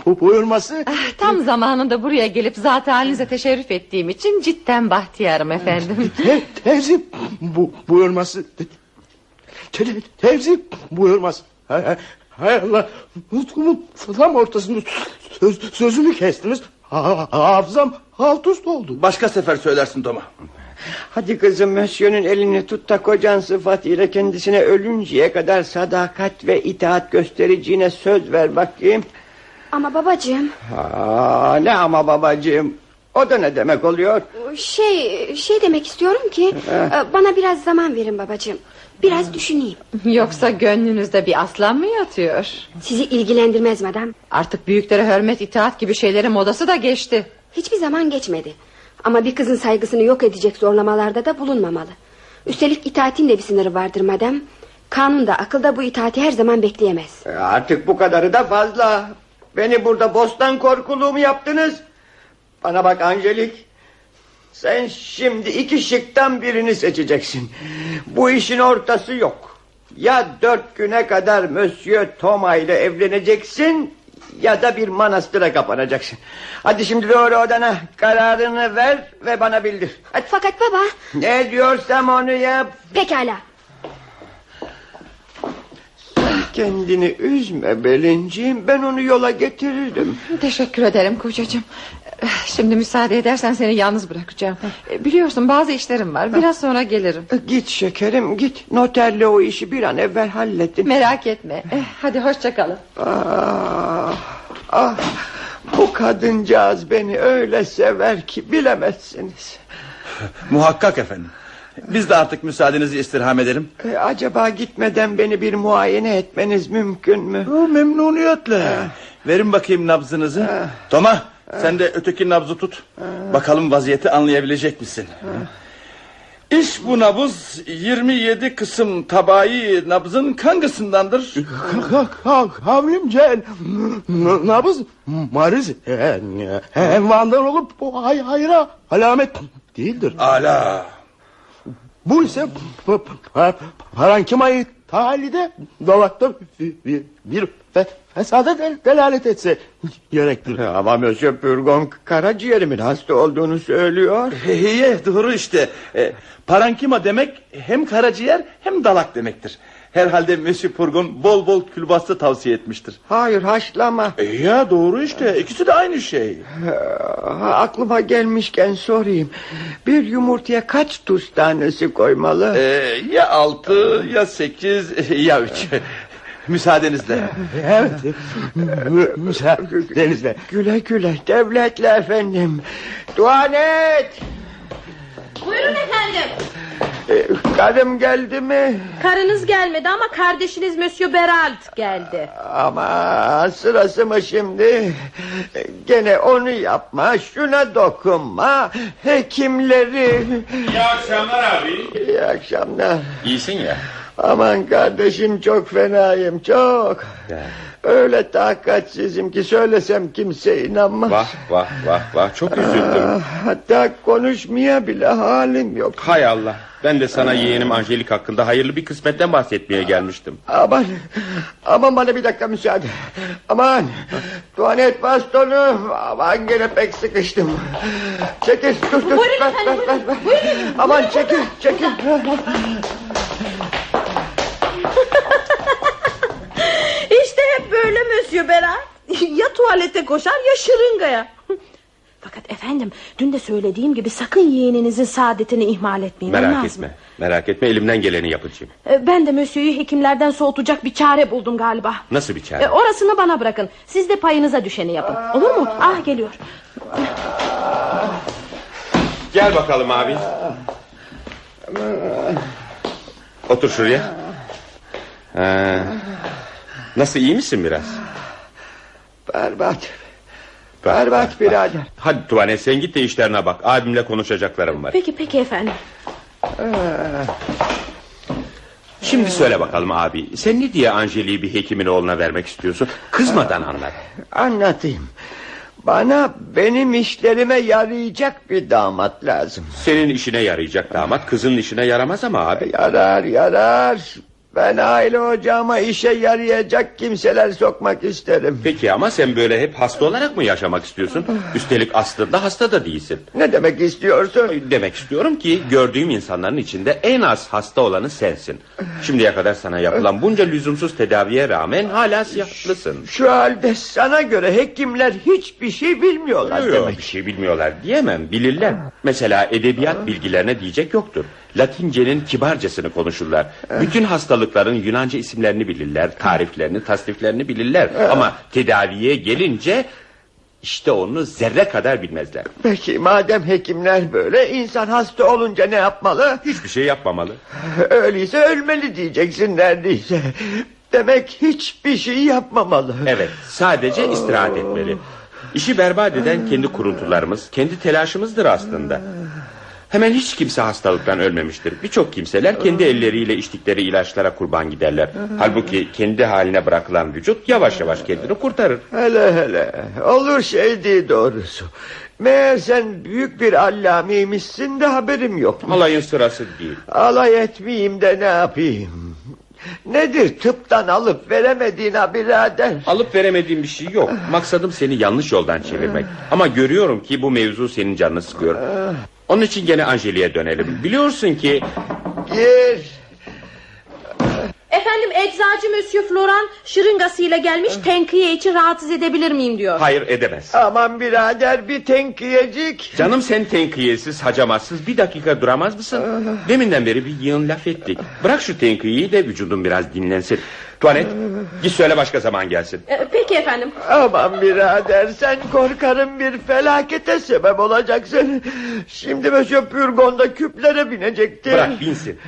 buyurması. Ah, Tam zamanında buraya gelip zaten halinize teşerrüf ettiğim için cidden bahtiyarım efendim. Te, tevzih bu, buyurması. Te, te, tevzih buyurması. Hay, hay, hay Allah. Nutkumun tam ortasında söz, sözümü kestiniz. Ha, hafızam alt üst oldu. Başka sefer söylersin Toma. Hadi kızım Monsieur'ün elini tut da kocan sıfatıyla kendisine ölünceye kadar sadakat ve itaat göstereceğine söz ver bakayım. Ama babacığım Aa, ne ama babacığım. O da ne demek oluyor? şey şey demek istiyorum ki e, bana biraz zaman verin babacığım. Biraz düşüneyim. Yoksa gönlünüzde bir aslan mı yatıyor? Sizi ilgilendirmez madam. Artık büyüklere hürmet itaat gibi şeylerin modası da geçti. Hiçbir zaman geçmedi. Ama bir kızın saygısını yok edecek zorlamalarda da bulunmamalı. Üstelik itaatin de bir sınırı vardır madam. Kanunda akılda bu itaati her zaman bekleyemez. E, Artık bu kadarı da fazla. Beni burada bostan korkuluğu mu yaptınız? Bana bak Angelik. Sen şimdi iki şıktan birini seçeceksin. Bu işin ortası yok. Ya dört güne kadar Monsieur Thomas ile evleneceksin... ...ya da bir manastıra kapanacaksın. Hadi şimdi doğru odana kararını ver ve bana bildir. Hadi. Fakat baba Ne diyorsam onu yap. pekala. Kendini üzme Belinciğim. Ben onu yola getiririm. Teşekkür ederim kocacığım. Şimdi müsaade edersen seni yalnız bırakacağım. Biliyorsun bazı işlerim var. Biraz sonra gelirim. Git şekerim git. Noterle o işi bir an evvel hallettin. Merak etme. Eh, Hadi hoşça kalın. Ah, ah, bu kadıncağız beni öyle sever ki bilemezsiniz. Muhakkak efendim. Biz de artık müsaadenizi istirham edelim. E, acaba gitmeden beni bir muayene etmeniz mümkün mü? O, memnuniyetle. Verin bakayım nabzınızı. Toma sen de öteki nabzı tut. Bakalım vaziyeti anlayabilecek misin? İş bu nabız 27 kısım tabai nabzın hangisinden?dır? Kavlimce nabız mariz envandan olup bu hay hayra alamet değildir. Ala. Bu ise parankimayı talide dolapta bir, bir fe- fesada del- delalet etse gerektir. Ama Monsieur Purgon karaciğerimin hasta olduğunu söylüyor. (laughs) İyi doğru işte. E, parankima demek hem karaciğer hem dalak demektir. Herhalde Monsieur Purgon bol bol külbastı tavsiye etmiştir. Hayır haşlama. E, ya doğru işte ikisi de aynı şey. Ha, Aklıma gelmişken sorayım. Bir yumurtaya kaç tuz tanesi koymalı? E, ya altı ya sekiz (laughs) ya üç. (laughs) Müsaadenizle. Evet. Mü- Müsaadenizle. Güle güle devletle efendim. Tuvalet. Buyurun efendim. Ee, Karım geldi mi? Karınız gelmedi ama kardeşiniz Monsieur Beralt geldi. Ama sırası mı şimdi? Ee, Gene onu yapma, şuna dokunma. Hekimleri. İyi akşamlar abi. İyi akşamlar. İyisin ya. Aman kardeşim çok fenayım çok. Öyle takatsizim ki söylesem kimse inanmaz. Vah vah vah vah çok üzüldüm. Ah, Hatta konuşmaya bile halim yok. Hay Allah. Ben de sana yeğenim Angelik hakkında hayırlı bir kısmetten bahsetmeye gelmiştim. Aman, aman bana bir dakika müsaade. Aman, tuvalet bastonu. Aman gene pek sıkıştım. Çekil, dur dur. Buyurun efendim, buyurun. Aman çekil, çekil. İşte hep böyle Monsieur Beralt. Ya tuvalete koşar ya şırıngaya. Fakat efendim dün de söylediğim gibi sakın yeğeninizin saadetini ihmal etmeyin. Merak etme. Merak etme elimden geleni yapacağım. Ee, Ben de Monsieur'ü hekimlerden soğutacak bir çare buldum galiba. Nasıl bir çare? Ee, Orasını bana bırakın. Siz de payınıza düşeni yapın. Olur mu? Ah geliyor. Gel bakalım abi. Otur şuraya. Ha. Nasıl iyi misin biraz? Berbat. Berbat birader. Hadi tuvalet sen git de işlerine bak. Abimle konuşacaklarım var. Peki peki efendim. Şimdi söyle bakalım abi. Sen ne diye Angelik'i bir hekimin oğluna vermek istiyorsun? Kızmadan anlat. Anlatayım. Bana benim işlerime yarayacak bir damat lazım. Senin işine yarayacak damat kızın işine yaramaz ama abi. Yarar yarar. Ben aile ocağıma işe yarayacak kimseler sokmak isterim. Peki ama sen böyle hep hasta olarak mı yaşamak istiyorsun? Üstelik aslında hasta da değilsin. Ne demek istiyorsun? Demek istiyorum ki gördüğüm insanların içinde en az hasta olanı sensin. Şimdiye kadar sana yapılan bunca lüzumsuz tedaviye rağmen hala siyahlısın. Şu halde sana göre hekimler hiçbir şey bilmiyorlar Yok, demek. bir şey bilmiyorlar diyemem bilirler. Mesela edebiyat bilgilerine diyecek yoktur. Latincenin kibarcasını konuşurlar. Bütün hastalıkların Yunanca isimlerini bilirler. Tariflerini, tasniflerini bilirler. Ama tedaviye gelince işte onu zerre kadar bilmezler. Peki madem hekimler böyle insan hasta olunca ne yapmalı? Hiçbir şey yapmamalı. Öyleyse ölmeli diyeceksin neredeyse. Demek hiçbir şey yapmamalı. Evet sadece istirahat etmeli. İşi berbat eden kendi kuruntularımız, kendi telaşımızdır aslında. Hemen hiç kimse hastalıktan ölmemiştir. Birçok kimseler kendi elleriyle içtikleri ilaçlara kurban giderler. Halbuki kendi haline bırakılan vücut yavaş yavaş kendini kurtarır. Hele hele olur şey değil doğrusu. Meğer sen büyük bir allamiymişsin de haberim yok. Alayın sırası değil. Alay etmeyeyim de ne yapayım? Nedir tıptan alıp veremediğin ha birader? Alıp veremediğim bir şey yok. Maksadım seni yanlış yoldan çevirmek. Ama görüyorum ki bu mevzu senin canını sıkıyor. Onun için gene Angelik'e dönelim. Biliyorsun ki Gir. Efendim eczacı Monsieur Floran şırıngasıyla gelmiş tenkiye için rahatsız edebilir miyim diyor. hayır edemez. Aman birader bir tenkiyecik. Canım sen tenkiyesiz, hacamatsız bir dakika duramaz mısın? Deminden beri bir yığın laf ettik. Bırak şu tenkiyi de vücudun biraz dinlensin. Tuvalet, git söyle başka zaman gelsin. Ee, peki efendim. Aman birader sen korkarım bir felakete sebep olacaksın. Şimdi Monsieur Purgon'da küplere binecektir. Bırak binsin.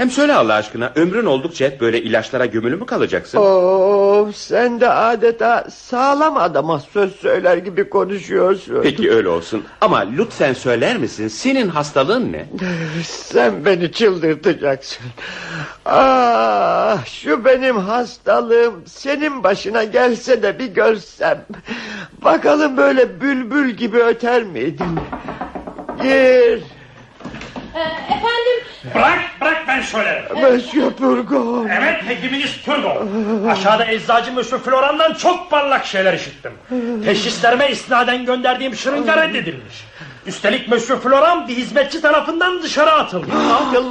Hem söyle Allah aşkına ömrün oldukça hep böyle ilaçlara gömülü mü kalacaksın? Of sen de adeta sağlam adama söz söyler gibi konuşuyorsun. Peki öyle olsun. Ama lütfen söyler misin senin hastalığın ne? (laughs) Sen beni çıldırtacaksın. Ah şu benim hastalığım senin başına gelse de bir görsem. Bakalım böyle bülbül gibi öter miydin? Gir. Ee, efendim Bırak bırak ben söylerim. Monsieur Purgon. Evet hekiminiz Turgo. Aşağıda eczacı Monsieur Floran'dan çok parlak şeyler işittim. Teşhislerime isnaden gönderdiğim şırınga reddedilmiş. Üstelik Monsieur Floran bir hizmetçi tarafından dışarı atılmış.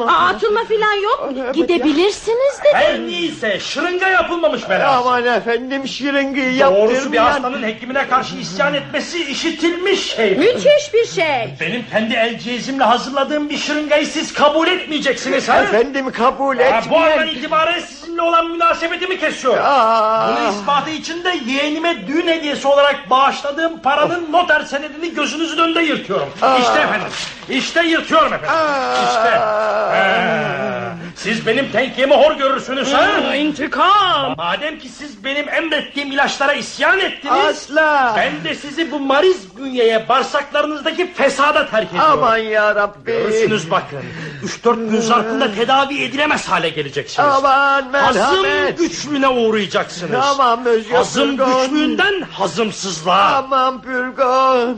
aa, atılma filan yok. Gidebilirsiniz dedi. Her neyse şırınga yapılmamış belası. Aman efendim şırıngayı Doğrusu bir yaptırmayan... hastanın hekimine karşı isyan etmesi işitilmiş şey. Müthiş bir şey. Benim kendi el cihazimle hazırladığım bir şırıngayı siz kabul etmeyeceksiniz ha? Efendim kabul Ha, bu andan itibaren sizinle olan münasebetimi kesiyorum. Aa. Bunu ispatı için de yeğenime düğün hediyesi olarak bağışladığım paranın noter senedini gözünüzün önünde yırtıyorum. İşte efendim. İşte yırtıyorum efendim. İşte. Ee, siz benim tenkiyemi hor görürsünüz ha? İntikam. Madem ki siz benim emrettiğim ilaçlara isyan ettiniz. Asla. Ben de sizi bu mariz bünyeye bağırsaklarınızdaki fesada terk ediyorum. Aman ya Rabbi. Görürsünüz bakın. 3-4 gün zarfında tedavi edilemez hale geleceksiniz. Aman Hazım merhamet. güçlüğüne uğrayacaksınız. Aman Monsieur Hazım Purgon. güçlüğünden hazımsızlığa. Aman Purgon.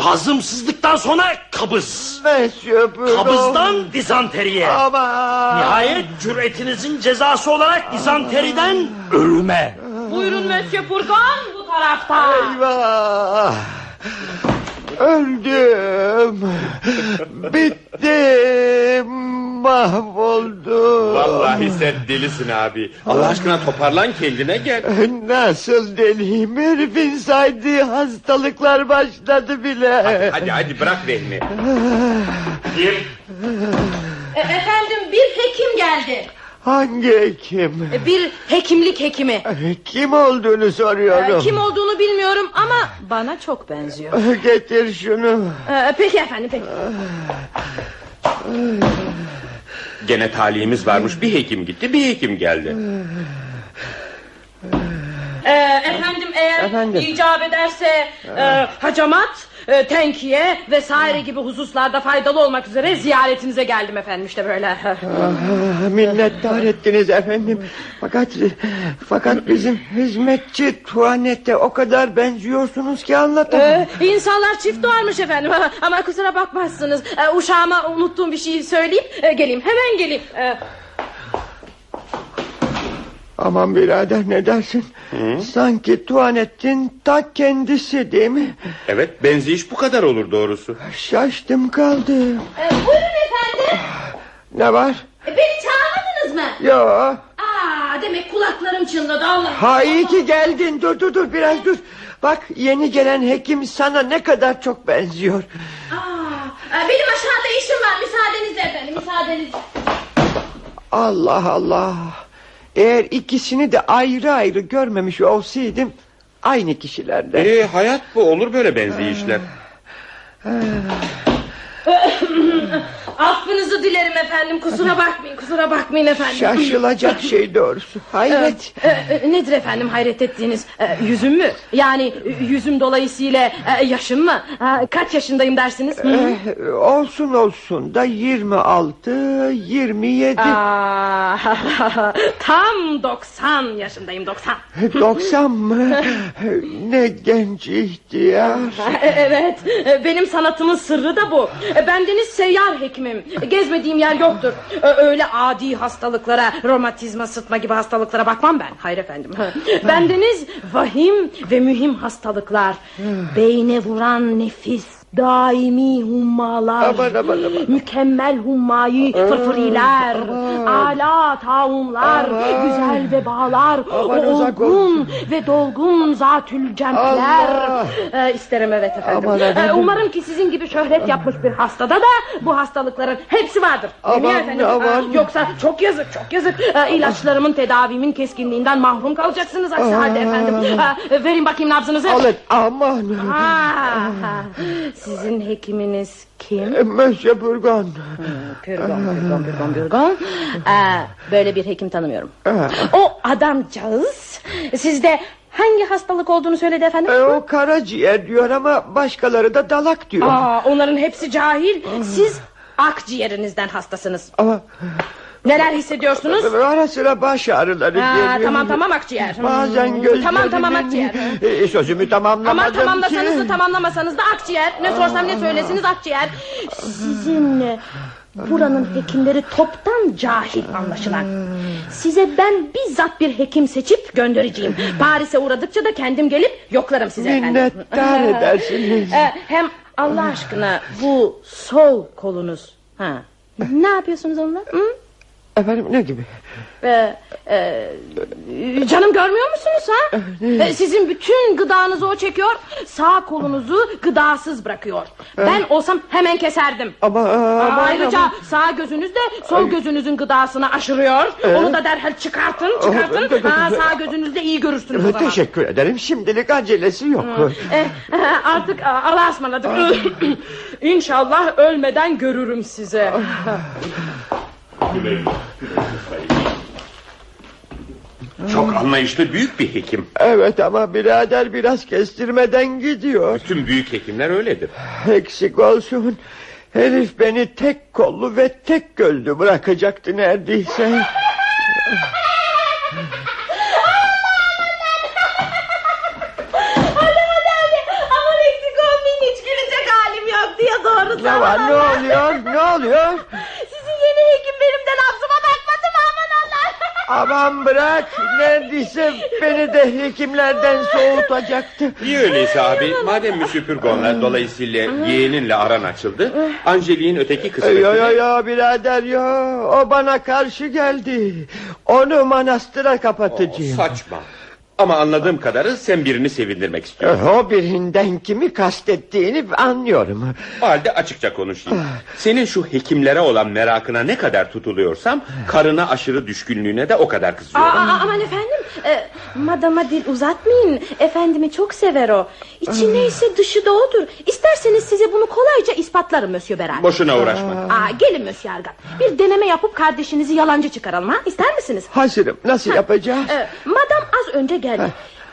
Hazımsızlıktan sonra kabız. Monsieur Purgon. Kabızdan dizanteriye. Aman. Nihayet cüretinizin cezası olarak dizanteriden ölüme. Buyurun Monsieur Purgon bu tarafta. Eyvah. Öldüm. Bittim. Mahvoldum. Vallahi sen delisin abi. Allah aşkına toparlan kendine gel. Nasıl deliyim herifin saydığı hastalıklar başladı bile. Hadi hadi bırak vehmi. Bir E, efendim bir hekim geldi. Hangi hekim? E, Bir hekimlik hekimi. Kim olduğunu E, soruyorum. Kim olduğunu bilmiyorum ama bana çok benziyor. Getir şunu. E, Peki efendim peki. Gene talihimiz varmış. Bir hekim gitti, bir hekim geldi. E, efendim eğer Efendim? icap ederse e, hacamat, e, tenkiye vesaire gibi hususlarda faydalı olmak üzere ziyaretinize geldim efendim işte böyle. Ah, minnettar ettiniz efendim. Fakat fakat bizim hizmetçi tuvalete o kadar benziyorsunuz ki anlatamam. Ee, insanlar çift doğarmış efendim (laughs) ama kusura bakmazsınız. Ee, uşağıma unuttuğum bir şeyi söyleyip e, geleyim hemen geleyim. Ee, Aman birader ne dersin? Sanki tuvaletin ta kendisi değil mi? Evet, benzeyiş bu kadar olur doğrusu. Şaştım kaldım. e, buyurun efendim. Ne var? E, beni çağırmadınız mı? Yo. Aa, demek kulaklarım çınladı Allah. Ha iyi ki geldin. Dur dur dur biraz dur. Bak yeni gelen hekim sana ne kadar çok benziyor. Aa, e, benim aşağıda işim var müsaadenizle efendim müsaadenizle. Allah Allah. Eğer ikisini de ayrı ayrı görmemiş olsaydım aynı kişilerden. Ee, hayat bu olur böyle benzeyişler. (laughs) Affınızı dilerim efendim kusura bakmayın kusura bakmayın efendim. Şaşılacak şey doğrusu. Hayret. E, e, nedir efendim hayret ettiğiniz E, yüzüm mü? Yani e, yüzüm dolayısıyla e, yaşım mı? Ha, kaç yaşındayım dersiniz? Eh, olsun olsun da 26, 27, Aa, (laughs) tam 90 yaşındayım 90. 90 (laughs) mı? (laughs) Ne genç ihtiyar. Evet benim sanatımın sırrı da bu. Bendeniz seyyar hekimim. Gezmediğim yer yoktur. Öyle adi hastalıklara, romatizma, sıtma gibi hastalıklara bakmam ben. Hayır efendim. Bendeniz vahim ve mühim hastalıklar. Beyne vuran nefis. Daimi hummalar Aman, aman, aman. Mükemmel hummayı fırfıriler Ala taumlar Güzel vebalar Aman, Olgun ve dolgun zatül cempler Allah. ee, isterim evet efendim. Aman efendim. Ee, umarım ki sizin gibi şöhret yapmış bir hastada da bu hastalıkların hepsi vardır. Aman, efendim? aman. Ee, yoksa çok yazık çok yazık. Ee, ilaçlarımın tedavimin keskinliğinden mahrum kalacaksınız aksi halde efendim. Ee, verin bakayım nabzınızı. Alın aman. Aa, sizin hekiminiz kim? Eh, Monsieur Burgon. Pürgon, pürgon, pürgon, pürgon. Ee, böyle bir hekim tanımıyorum. O adamcağız sizde hangi hastalık olduğunu söyledi efendim? E, o karaciğer diyor ama başkaları da dalak diyor. Aa, onların hepsi cahil. Siz akciğerinizden hastasınız. Ama Neler hissediyorsunuz? Ara sıra baş ağrıları Ha, geliyor. tamam tamam akciğer. Bazen Hmm, gözlerimin... Tamam tamam akciğer. E, sözümü tamamlamadım Ama tamamlasanız ki. da tamamlamasanız da akciğer. Ne sorsam ne söylesiniz akciğer. Sizin e, buranın hekimleri toptan cahil anlaşılan. Size ben bizzat bir hekim seçip göndereceğim. Paris'e uğradıkça da kendim gelip yoklarım size efendim. Minnettar (laughs) edersiniz. E, hem Allah aşkına bu sol kolunuz. Ha. Ne yapıyorsunuz onunla? Hı? Efendim ne gibi? Ee, e, canım görmüyor musunuz ha? Ee, Sizin bütün gıdanızı o çekiyor. Sağ kolunuzu gıdasız bırakıyor. Ben olsam hemen keserdim. Ama, ama Ayrıca ama- sağ gözünüz de sol gözünüzün gıdasını aşırıyor. Onu da derhal çıkartın, çıkartın. Ha, sağ gözünüzde iyi görürsünüz o zaman. Teşekkür ederim. Şimdilik acelesi yok. Eh, (laughs) artık Allah'a ısmarladık. (clears throat) İnşallah ölmeden görürüm size. Çok anlayışlı büyük bir hekim. Evet ama birader biraz kestirmeden gidiyor. Tüm büyük hekimler öyledir. Eksik olsun. Herif beni tek kollu ve tek gözlü bırakacaktı neredeyse. Aman eksik olmayın hiç gülecek halim yok diye doğru Ne var ne oluyor ne oluyor? Sizin yeni hekim benim de nabzıma bakmadı mı aman Allah. Aman bırak neredeyse beni de hekimlerden soğutacaktı. İyi öyleyse abi. Madem Monsieur Purgon'la dolayısıyla yeğeninle aran açıldı. Angelique'in öteki kısmı. Yo yo yo birader yo o bana karşı geldi. Onu manastıra kapatacağım. Saçma. Ama anladığım kadarı sen birini sevindirmek istiyorsun. O birinden kimi kastettiğini anlıyorum. O halde açıkça konuşayım. Senin şu hekimlere olan merakına ne kadar tutuluyorsam... ...karına aşırı düşkünlüğüne de o kadar kızıyorum. Aa, aman efendim e, madama dil uzatmayın efendimi çok sever o İçi neyse dışı da odur İsterseniz size bunu kolayca ispatlarım Monsieur Beral Boşuna uğraşma. Aa, Gelin Monsieur Argan bir deneme yapıp kardeşinizi yalancı çıkaralım ha İster misiniz? Hazırım nasıl yapacağız? E, madam az önce geldi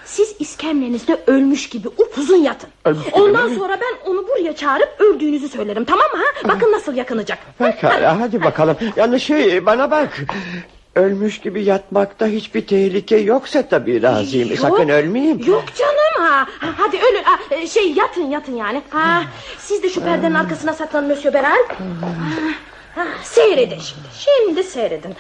siz iskemlenizde ölmüş gibi upuzun yatın. Gibi Ondan sonra ben onu buraya çağırıp öldüğünüzü söylerim tamam mı? Ha? Bakın nasıl yakınacak. Pekala hadi bakalım. Yalnız şey bana bak. Ölmüş gibi yatmakta hiçbir tehlike yoksa tabii razıyım. Yok. Sakın ölmeyeyim. Yok canım ha. Ha, Hadi ölün. Ha, e, şey yatın yatın yani. Ha, siz de şu perdenin arkasına saklanın Monsieur Beral. Ha, ha, seyredin şimdi. Şimdi seyredin.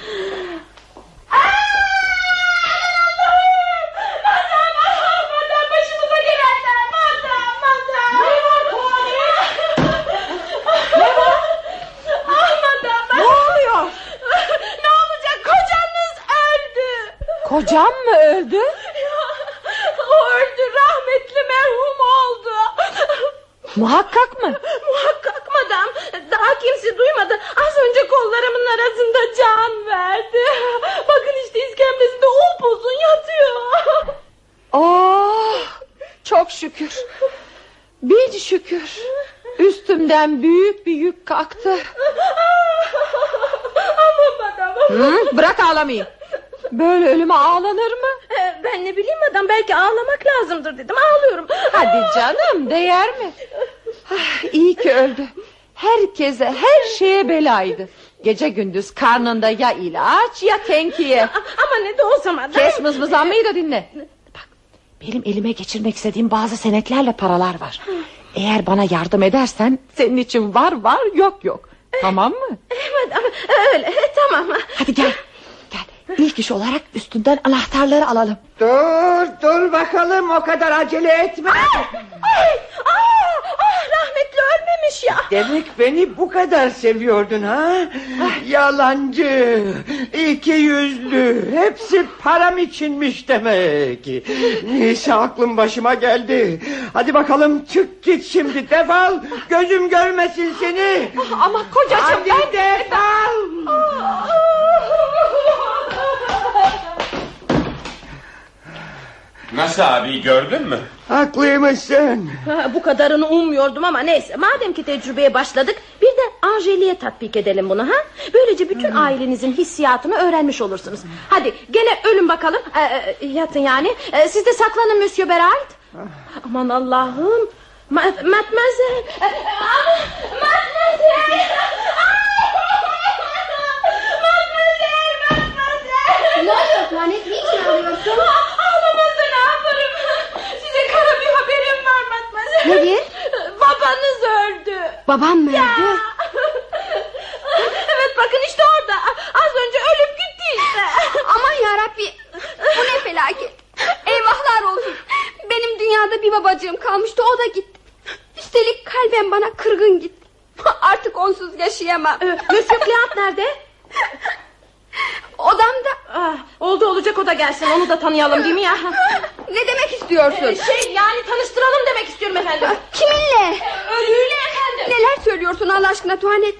Ne oluyor? ne olacak? Kocamız öldü. Kocam mı öldü? O öldü rahmetli merhum oldu. Muhakkak mı? (laughs) Muhakkak madam. Daha kimse duymadı. Az önce kollarımın arasında can verdi. (laughs) Bakın işte iskemlesinde upuzun yatıyor. (laughs) Oh, çok şükür. Bin şükür. Üstümden büyük bir yük kalktı. Ama madam. Hı, bırak ağlamayı. Böyle ölüme ağlanır mı? Ee, Ben ne bileyim madam belki ağlamak lazımdır dedim ağlıyorum. Hadi canım değer mi? İyi ki öldü. Herkese her şeye belaydı. Gece gündüz karnında ya ilaç ya tenkiye. (laughs) Ama ne de olsa madam. Kes mızmızlanmayı da dinle. Bak benim elime geçirmek istediğim bazı senetlerle paralar var. Eğer bana yardım edersen senin için var var yok yok. Tamam mı? Madam öyle tamam. Hadi gel. İlk iş olarak üstünden anahtarları alalım. Dur dur bakalım o kadar acele etme. Ay, aa, ah, rahmetli ölmemiş ya. Demek beni bu kadar seviyordun ha? Yalancı, iki yüzlü, hepsi param içinmiş demek. Neyse aklım başıma geldi. Hadi bakalım çık git şimdi defol. Gözüm görmesin seni. Ama kocacığım Hadi ben... defol. Nasıl abi gördün mü? Haklıymışsın. Ha, Bu kadarını ummuyordum ama neyse. Madem ki tecrübeye başladık bir de Angeli'ye tatbik edelim bunu ha. Böylece bütün ailenizin hissiyatını öğrenmiş olursunuz. Hadi gene ölün bakalım. Ee, e, yatın yani. Ee, siz de saklanın Monsieur Berard. Aman Allah'ım. Ma Matmazel. Ee, ah, Matmazel. Ah! Matmazel. ağlıyorsun? Ağlamazsa ne yaparım? Size kara bir haberim var Nedir? Babanız öldü. Babam mı öldü? (laughs) evet bakın işte orada. Az önce ölüp gitti işte. Aman yarabbi. Bu ne felaket. Eyvahlar olsun. Benim dünyada bir babacığım kalmıştı o da gitti. Üstelik kalben bana kırgın gitti. Artık onsuz yaşayamam. Monsieur Cléant nerede? (laughs) Odamda. Ah, oldu olacak o da gelsin. Onu da tanıyalım değil mi ya? (laughs) Ne demek istiyorsun? Şey yani tanıştıralım demek istiyorum efendim. Kiminle? Ölüyle efendim. Neler söylüyorsun Allah aşkına Tuhanet?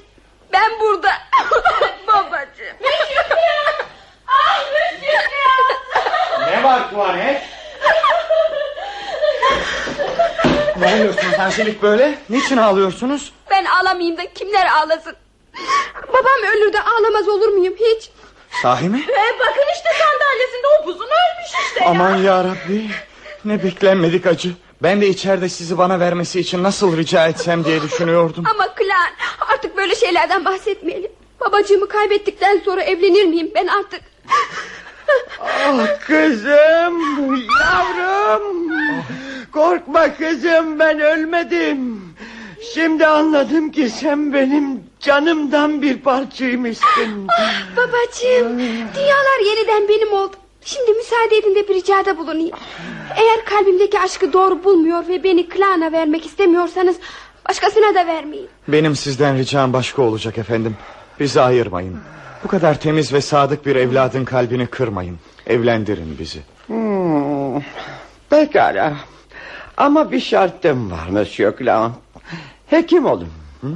Ben burada. (laughs) Babacığım. Monsieur Cléant. Ah Monsieur Cléant. Ne var Tuvanet? ne oluyorsunuz Angelik böyle? Niçin ağlıyorsunuz? Ben ağlamayayım da kimler ağlasın? Babam ölür de ağlamaz olur muyum hiç? Sahi mi? E, bakın işte sandalyesinde upuzun ölmüş işte. Aman ya Rabbi. Ne beklenmedik acı. Ben de içeride sizi bana vermesi için nasıl rica etsem diye düşünüyordum. Ama Klan artık böyle şeylerden bahsetmeyelim. Babacığımı kaybettikten sonra evlenir miyim ben artık? Ah kızım, yavrum. Korkma kızım ben ölmedim. Şimdi anladım ki sen benim canımdan bir parçaymışsın. Babacığım dünyalar yeniden benim oldu. Şimdi müsaade edin de bir ricada bulunayım. Eğer kalbimdeki aşkı doğru bulmuyor ve beni Klan'a vermek istemiyorsanız başkasına da vermeyin. Benim sizden ricam başka olacak efendim. Bizi ayırmayın. Bu kadar temiz ve sadık bir evladın kalbini kırmayın. Evlendirin bizi. Hmm, pekala. Ama bir şartım var Monsieur Clown. Hekim olun. Hı?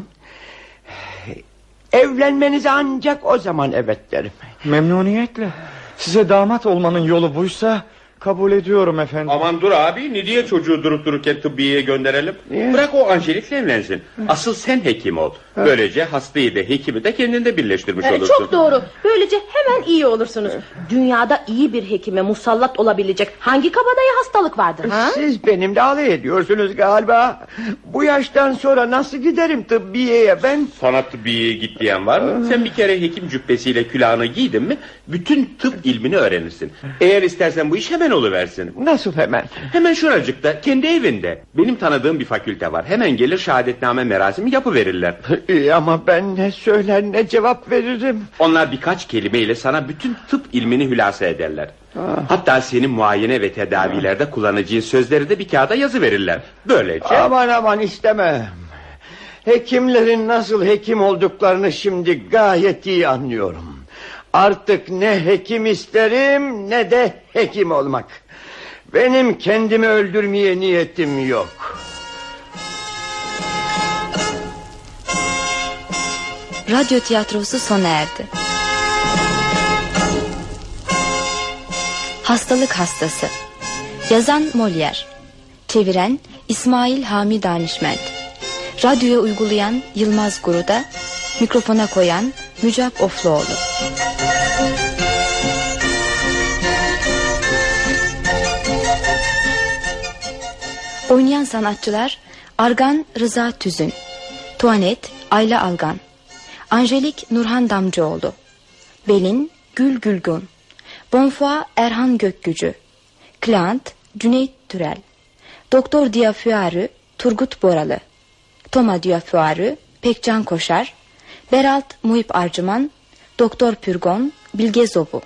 Evlenmenize ancak o zaman evet derim. Memnuniyetle. Size damat olmanın yolu buysa kabul ediyorum efendim. Aman dur abi ne diye çocuğu durup dururken tıbbiyeye gönderelim? Niye? Bırak o Angelik'le evlensin. Asıl sen hekim ol. Böylece hastayı da hekimi de kendinde birleştirmiş olursun. çok doğru. Böylece hemen iyi olursunuz. Dünyada iyi bir hekime musallat olabilecek hangi kabadayı hastalık vardır? Ha? Siz benimle alay ediyorsunuz galiba. Bu yaştan sonra nasıl giderim tıbbiyeye ben? Sana tıbbiyeye git diyen var mı? Sen bir kere hekim cübbesiyle külahını giydin mi... ...bütün tıp ilmini öğrenirsin. Eğer istersen bu iş hemen oluversin. Nasıl hemen? Hemen şuracıkta kendi evinde. Benim tanıdığım bir fakülte var. Hemen gelir şehadetname merasimi yapıverirler. (laughs) İyi ama ben ne söyler ne cevap veririm. Onlar birkaç kelimeyle sana bütün tıp ilmini hülasa ederler. Hatta senin muayene ve tedavilerde kullanacağın sözleri de bir kağıda yazı verirler. Böylece... Aman aman istemem. Hekimlerin nasıl hekim olduklarını şimdi gayet iyi anlıyorum. Artık ne hekim isterim ne de hekim olmak. Benim kendimi öldürmeye niyetim yok. Radyo tiyatrosu sona erdi. Hastalık hastası. Yazan Molière. Çeviren İsmail Hami Danişment. Radyoya uygulayan Yılmaz Guruda. Mikrofona koyan Mücap Ofluoğlu. Oynayan sanatçılar Argan Rıza Tüzün, Tuanet Ayla Algan, Angelik Nurhan Damcıoğlu, Belin Gül Gülgun, Bonfoy Erhan Gökgücü, Klant Cüneyt Türel, Doktor Diafuarı Turgut Boralı, Toma Diafuarı Pekcan Koşar, Beralt Muhip Arcıman, Doktor Pürgon Bilge Zobu.